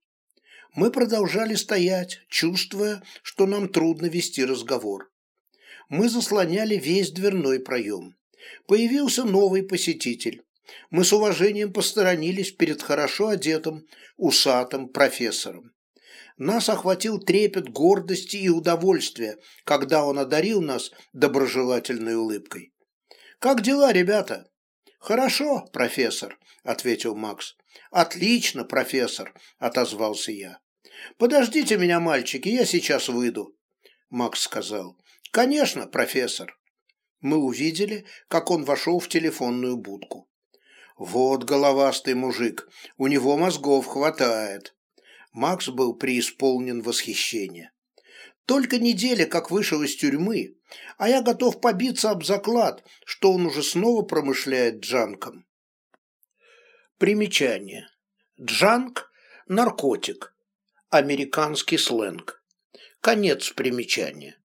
Мы продолжали стоять, чувствуя, что нам трудно вести разговор. Мы заслоняли весь дверной проем. Появился новый посетитель мы с уважением посторонились перед хорошо одетым, усатым профессором. Нас охватил трепет гордости и удовольствия, когда он одарил нас доброжелательной улыбкой. «Как дела, ребята?» «Хорошо, профессор», — ответил Макс. «Отлично, профессор», — отозвался я. «Подождите меня, мальчики, я сейчас выйду», — Макс сказал. «Конечно, профессор». Мы увидели, как он вошел в телефонную будку. Вот головастый мужик, у него мозгов хватает. Макс был преисполнен восхищения. Только неделя, как вышел из тюрьмы, а я готов побиться об заклад, что он уже снова промышляет джанком. Примечание. Джанк – наркотик. Американский сленг. Конец примечания.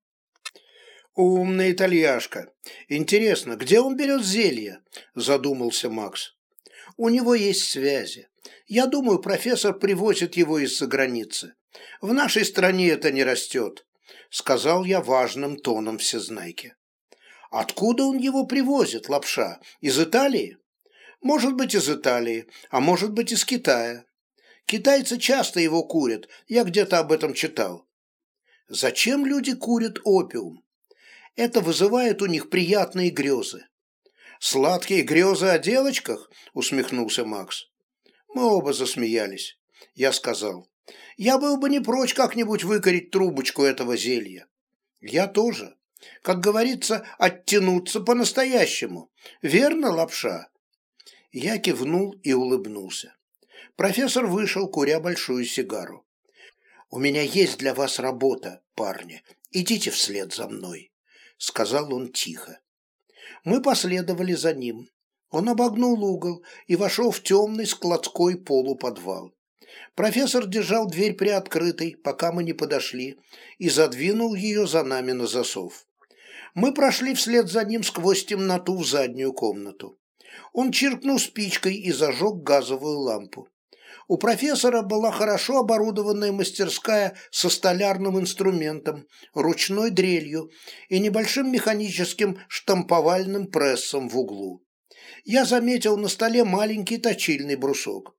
«Умная итальяшка. Интересно, где он берет зелье?» – задумался Макс. У него есть связи. Я думаю, профессор привозит его из-за границы. В нашей стране это не растет», — сказал я важным тоном всезнайки. «Откуда он его привозит, лапша? Из Италии?» Может быть, из Италии, а может быть, из Китая. Китайцы часто его курят, я где-то об этом читал. Зачем люди курят опиум? Это вызывает у них приятные грезы. «Сладкие грезы о девочках?» – усмехнулся Макс. Мы оба засмеялись. Я сказал, «Я был бы не прочь как-нибудь выкорить трубочку этого зелья». «Я тоже. Как говорится, оттянуться по-настоящему. Верно, лапша?» Я кивнул и улыбнулся. Профессор вышел, куря большую сигару. «У меня есть для вас работа, парни. Идите вслед за мной», — сказал он тихо. Мы последовали за ним. Он обогнул угол и вошел в темный складской полуподвал. Профессор держал дверь приоткрытой, пока мы не подошли, и задвинул ее за нами на засов. Мы прошли вслед за ним сквозь темноту в заднюю комнату. Он чиркнул спичкой и зажег газовую лампу. У профессора была хорошо оборудованная мастерская со столярным инструментом, ручной дрелью и небольшим механическим штамповальным прессом в углу. Я заметил на столе маленький точильный брусок.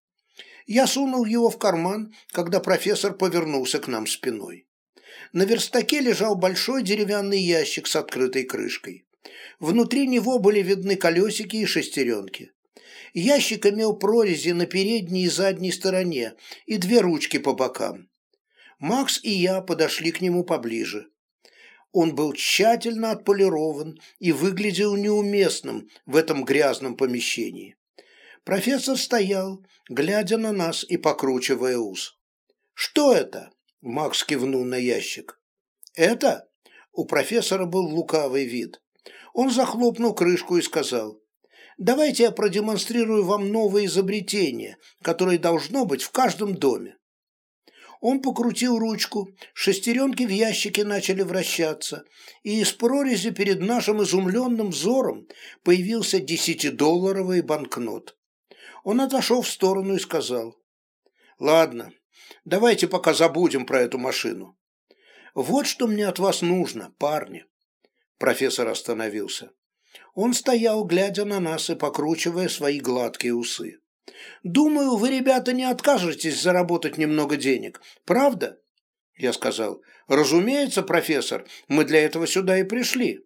Я сунул его в карман, когда профессор повернулся к нам спиной. На верстаке лежал большой деревянный ящик с открытой крышкой. Внутри него были видны колесики и шестеренки. Ящик имел прорези на передней и задней стороне и две ручки по бокам. Макс и я подошли к нему поближе. Он был тщательно отполирован и выглядел неуместным в этом грязном помещении. Профессор стоял, глядя на нас и покручивая ус. «Что это?» – Макс кивнул на ящик. «Это?» – у профессора был лукавый вид. Он захлопнул крышку и сказал, Давайте я продемонстрирую вам новое изобретение, которое должно быть в каждом доме. Он покрутил ручку, шестеренки в ящике начали вращаться, и из прорези перед нашим изумленным взором появился десятидолларовый банкнот. Он отошел в сторону и сказал, «Ладно, давайте пока забудем про эту машину. Вот что мне от вас нужно, парни». Профессор остановился. Он стоял, глядя на нас и покручивая свои гладкие усы. «Думаю, вы, ребята, не откажетесь заработать немного денег, правда?» Я сказал, «Разумеется, профессор, мы для этого сюда и пришли».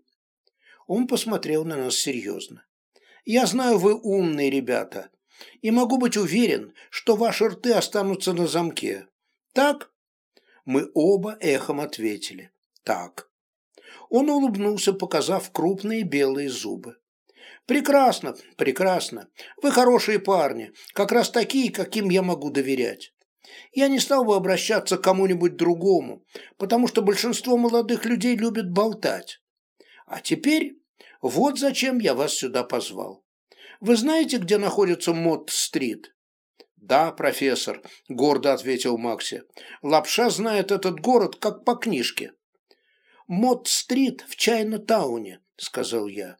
Он посмотрел на нас серьезно. «Я знаю, вы умные ребята, и могу быть уверен, что ваши рты останутся на замке. Так?» Мы оба эхом ответили. «Так». Он улыбнулся, показав крупные белые зубы. «Прекрасно, прекрасно. Вы хорошие парни, как раз такие, каким я могу доверять. Я не стал бы обращаться к кому-нибудь другому, потому что большинство молодых людей любят болтать. А теперь вот зачем я вас сюда позвал. Вы знаете, где находится Мот-стрит?» «Да, профессор», — гордо ответил Макси. «Лапша знает этот город как по книжке». Мод-стрит в Чайна-тауне», — сказал я.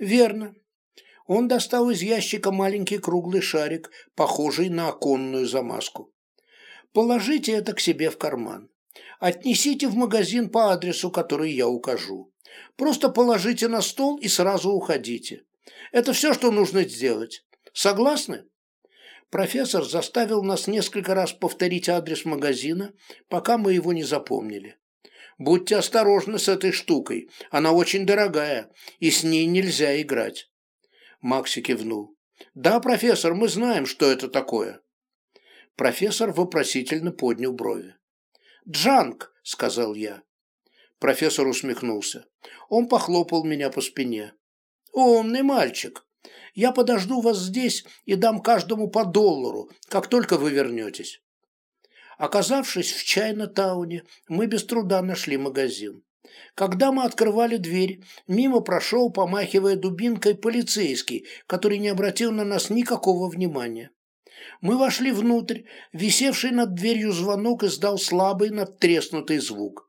«Верно». Он достал из ящика маленький круглый шарик, похожий на оконную замазку. «Положите это к себе в карман. Отнесите в магазин по адресу, который я укажу. Просто положите на стол и сразу уходите. Это все, что нужно сделать. Согласны?» Профессор заставил нас несколько раз повторить адрес магазина, пока мы его не запомнили. Будьте осторожны с этой штукой, она очень дорогая, и с ней нельзя играть. Макси кивнул. Да, профессор, мы знаем, что это такое. Профессор вопросительно поднял брови. «Джанг», — сказал я. Профессор усмехнулся. Он похлопал меня по спине. «Умный мальчик. Я подожду вас здесь и дам каждому по доллару, как только вы вернетесь». Оказавшись в Чайна-тауне, мы без труда нашли магазин. Когда мы открывали дверь, мимо прошел, помахивая дубинкой, полицейский, который не обратил на нас никакого внимания. Мы вошли внутрь, висевший над дверью звонок издал слабый надтреснутый звук.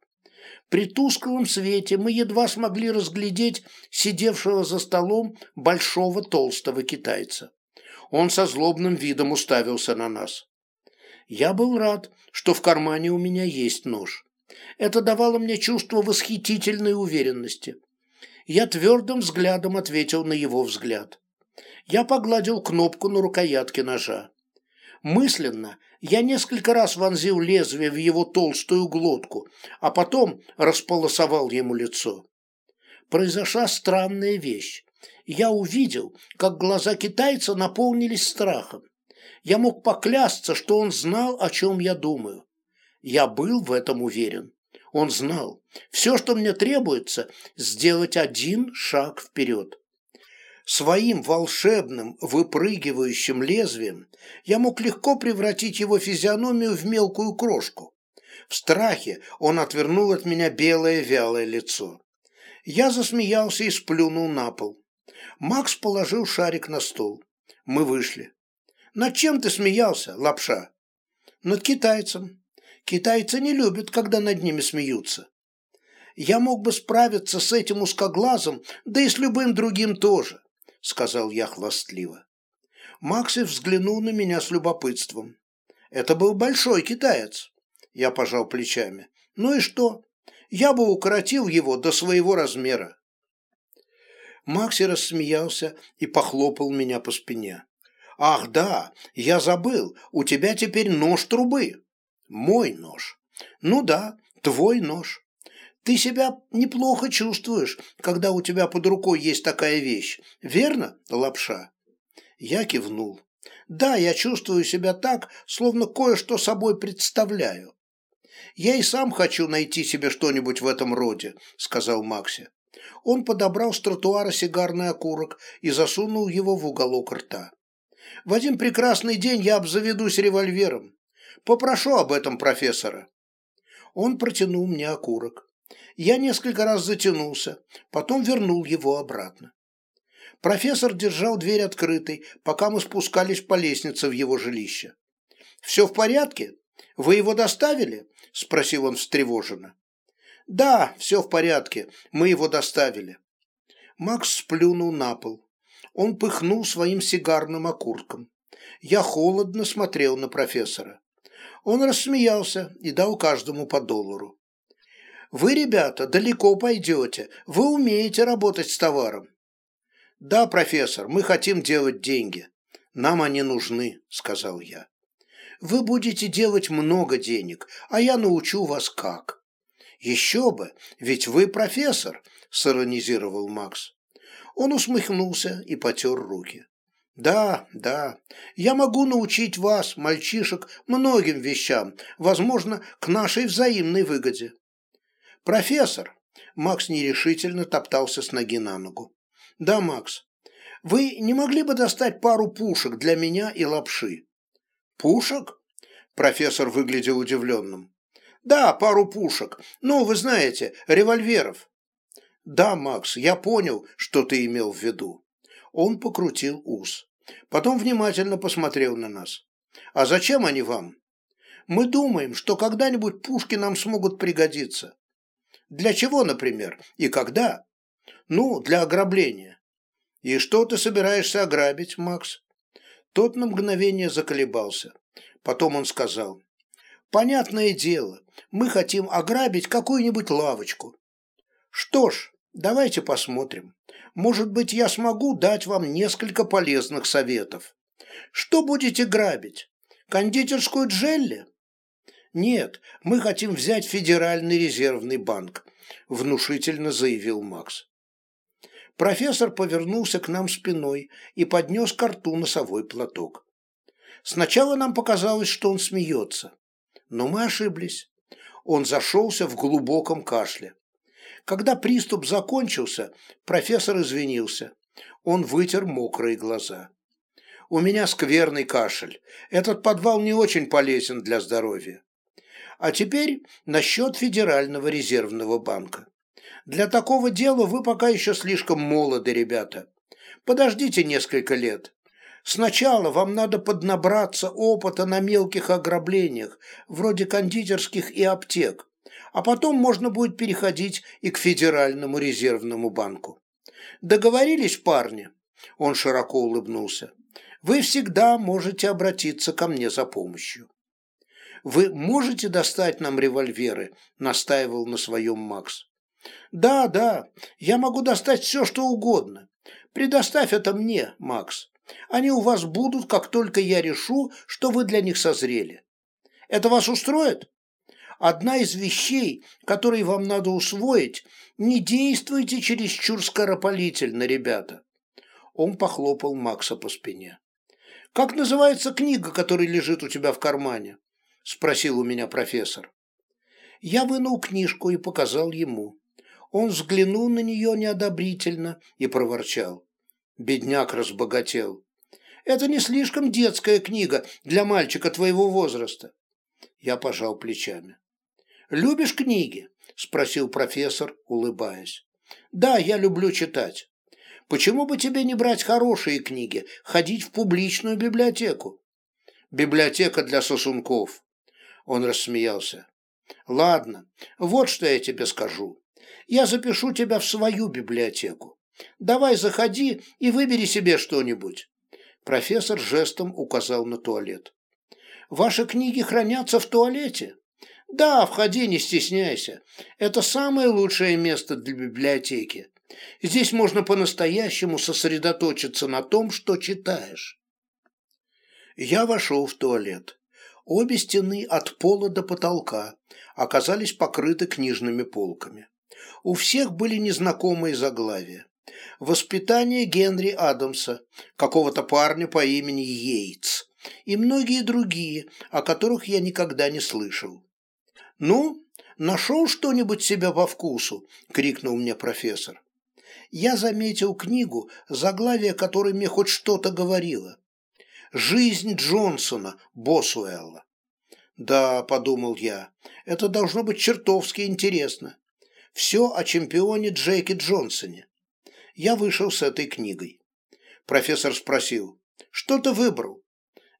При тусклом свете мы едва смогли разглядеть сидевшего за столом большого толстого китайца. Он со злобным видом уставился на нас. Я был рад, что в кармане у меня есть нож. Это давало мне чувство восхитительной уверенности. Я твердым взглядом ответил на его взгляд. Я погладил кнопку на рукоятке ножа. Мысленно я несколько раз вонзил лезвие в его толстую глотку, а потом располосовал ему лицо. Произошла странная вещь. Я увидел, как глаза китайца наполнились страхом. Я мог поклясться, что он знал, о чем я думаю. Я был в этом уверен. Он знал. Все, что мне требуется, сделать один шаг вперед. Своим волшебным, выпрыгивающим лезвием я мог легко превратить его физиономию в мелкую крошку. В страхе он отвернул от меня белое вялое лицо. Я засмеялся и сплюнул на пол. Макс положил шарик на стол. Мы вышли. «Над чем ты смеялся, лапша?» «Над китайцем. Китайцы не любят, когда над ними смеются. Я мог бы справиться с этим узкоглазом, да и с любым другим тоже сказал я хвастливо. Макси взглянул на меня с любопытством. Это был большой китаец. Я пожал плечами. Ну и что? Я бы укоротил его до своего размера. Макси рассмеялся и похлопал меня по спине. «Ах да, я забыл, у тебя теперь нож трубы». «Мой нож». «Ну да, твой нож. Ты себя неплохо чувствуешь, когда у тебя под рукой есть такая вещь, верно, лапша?» Я кивнул. «Да, я чувствую себя так, словно кое-что собой представляю». «Я и сам хочу найти себе что-нибудь в этом роде», — сказал Макси. Он подобрал с тротуара сигарный окурок и засунул его в уголок рта. «В один прекрасный день я обзаведусь револьвером. Попрошу об этом профессора». Он протянул мне окурок. Я несколько раз затянулся, потом вернул его обратно. Профессор держал дверь открытой, пока мы спускались по лестнице в его жилище. «Все в порядке? Вы его доставили?» – спросил он встревоженно. «Да, все в порядке, мы его доставили». Макс сплюнул на пол. Он пыхнул своим сигарным окурком. Я холодно смотрел на профессора. Он рассмеялся и дал каждому по доллару. Вы, ребята, далеко пойдете. Вы умеете работать с товаром. Да, профессор, мы хотим делать деньги. Нам они нужны, сказал я. Вы будете делать много денег, а я научу вас как. Еще бы, ведь вы профессор, сиронизировал Макс. Он усмехнулся и потер руки. Да, да, я могу научить вас, мальчишек, многим вещам, возможно, к нашей взаимной выгоде. «Профессор!» Макс нерешительно топтался с ноги на ногу. «Да, Макс. Вы не могли бы достать пару пушек для меня и лапши?» «Пушек?» Профессор выглядел удивленным. «Да, пару пушек. Ну, вы знаете, револьверов». «Да, Макс, я понял, что ты имел в виду». Он покрутил ус. Потом внимательно посмотрел на нас. «А зачем они вам?» «Мы думаем, что когда-нибудь пушки нам смогут пригодиться. Для чего, например, и когда? Ну, для ограбления. И что ты собираешься ограбить, Макс? Тот на мгновение заколебался. Потом он сказал. Понятное дело, мы хотим ограбить какую-нибудь лавочку. Что ж, давайте посмотрим. Может быть, я смогу дать вам несколько полезных советов. Что будете грабить? Кондитерскую Джелли? «Нет, мы хотим взять Федеральный резервный банк», – внушительно заявил Макс. Профессор повернулся к нам спиной и поднес к рту носовой платок. Сначала нам показалось, что он смеется, но мы ошиблись. Он зашелся в глубоком кашле. Когда приступ закончился, профессор извинился. Он вытер мокрые глаза. «У меня скверный кашель. Этот подвал не очень полезен для здоровья. А теперь насчет Федерального резервного банка. Для такого дела вы пока еще слишком молоды, ребята. Подождите несколько лет. Сначала вам надо поднабраться опыта на мелких ограблениях, вроде кондитерских и аптек, а потом можно будет переходить и к Федеральному резервному банку. Договорились, парни? Он широко улыбнулся. Вы всегда можете обратиться ко мне за помощью. «Вы можете достать нам револьверы?» – настаивал на своем Макс. «Да, да, я могу достать все, что угодно. Предоставь это мне, Макс. Они у вас будут, как только я решу, что вы для них созрели. Это вас устроит? Одна из вещей, которые вам надо усвоить, не действуйте чересчур скоропалительно, ребята. Он похлопал Макса по спине. «Как называется книга, которая лежит у тебя в кармане?» – спросил у меня профессор. Я вынул книжку и показал ему. Он взглянул на нее неодобрительно и проворчал. Бедняк разбогател. «Это не слишком детская книга для мальчика твоего возраста». Я пожал плечами. «Любишь книги?» – спросил профессор, улыбаясь. «Да, я люблю читать. Почему бы тебе не брать хорошие книги, ходить в публичную библиотеку?» «Библиотека для сосунков». Он рассмеялся. «Ладно, вот что я тебе скажу. Я запишу тебя в свою библиотеку. Давай заходи и выбери себе что-нибудь». Профессор жестом указал на туалет. «Ваши книги хранятся в туалете?» «Да, входи, не стесняйся. Это самое лучшее место для библиотеки. Здесь можно по-настоящему сосредоточиться на том, что читаешь». Я вошел в туалет. Обе стены от пола до потолка оказались покрыты книжными полками. У всех были незнакомые заглавия. «Воспитание Генри Адамса», какого-то парня по имени Йейтс и многие другие, о которых я никогда не слышал. «Ну, нашел что-нибудь себя по вкусу?» – крикнул мне профессор. Я заметил книгу, заглавие которой мне хоть что-то говорило. «Жизнь Джонсона» Босуэлла. «Да», – подумал я, – «это должно быть чертовски интересно. Все о чемпионе Джеке Джонсоне». Я вышел с этой книгой. Профессор спросил, «Что ты выбрал?»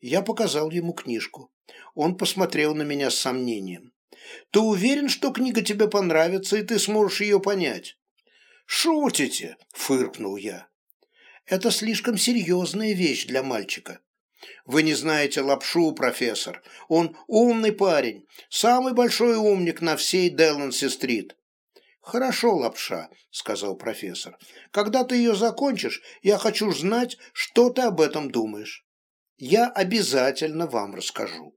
Я показал ему книжку. Он посмотрел на меня с сомнением. Ты уверен, что книга тебе понравится, и ты сможешь ее понять?» «Шутите!» – фыркнул я. «Это слишком серьезная вещь для мальчика. Вы не знаете лапшу, профессор. Он умный парень, самый большой умник на всей Деланси-стрит». «Хорошо, лапша», – сказал профессор. «Когда ты ее закончишь, я хочу знать, что ты об этом думаешь. Я обязательно вам расскажу».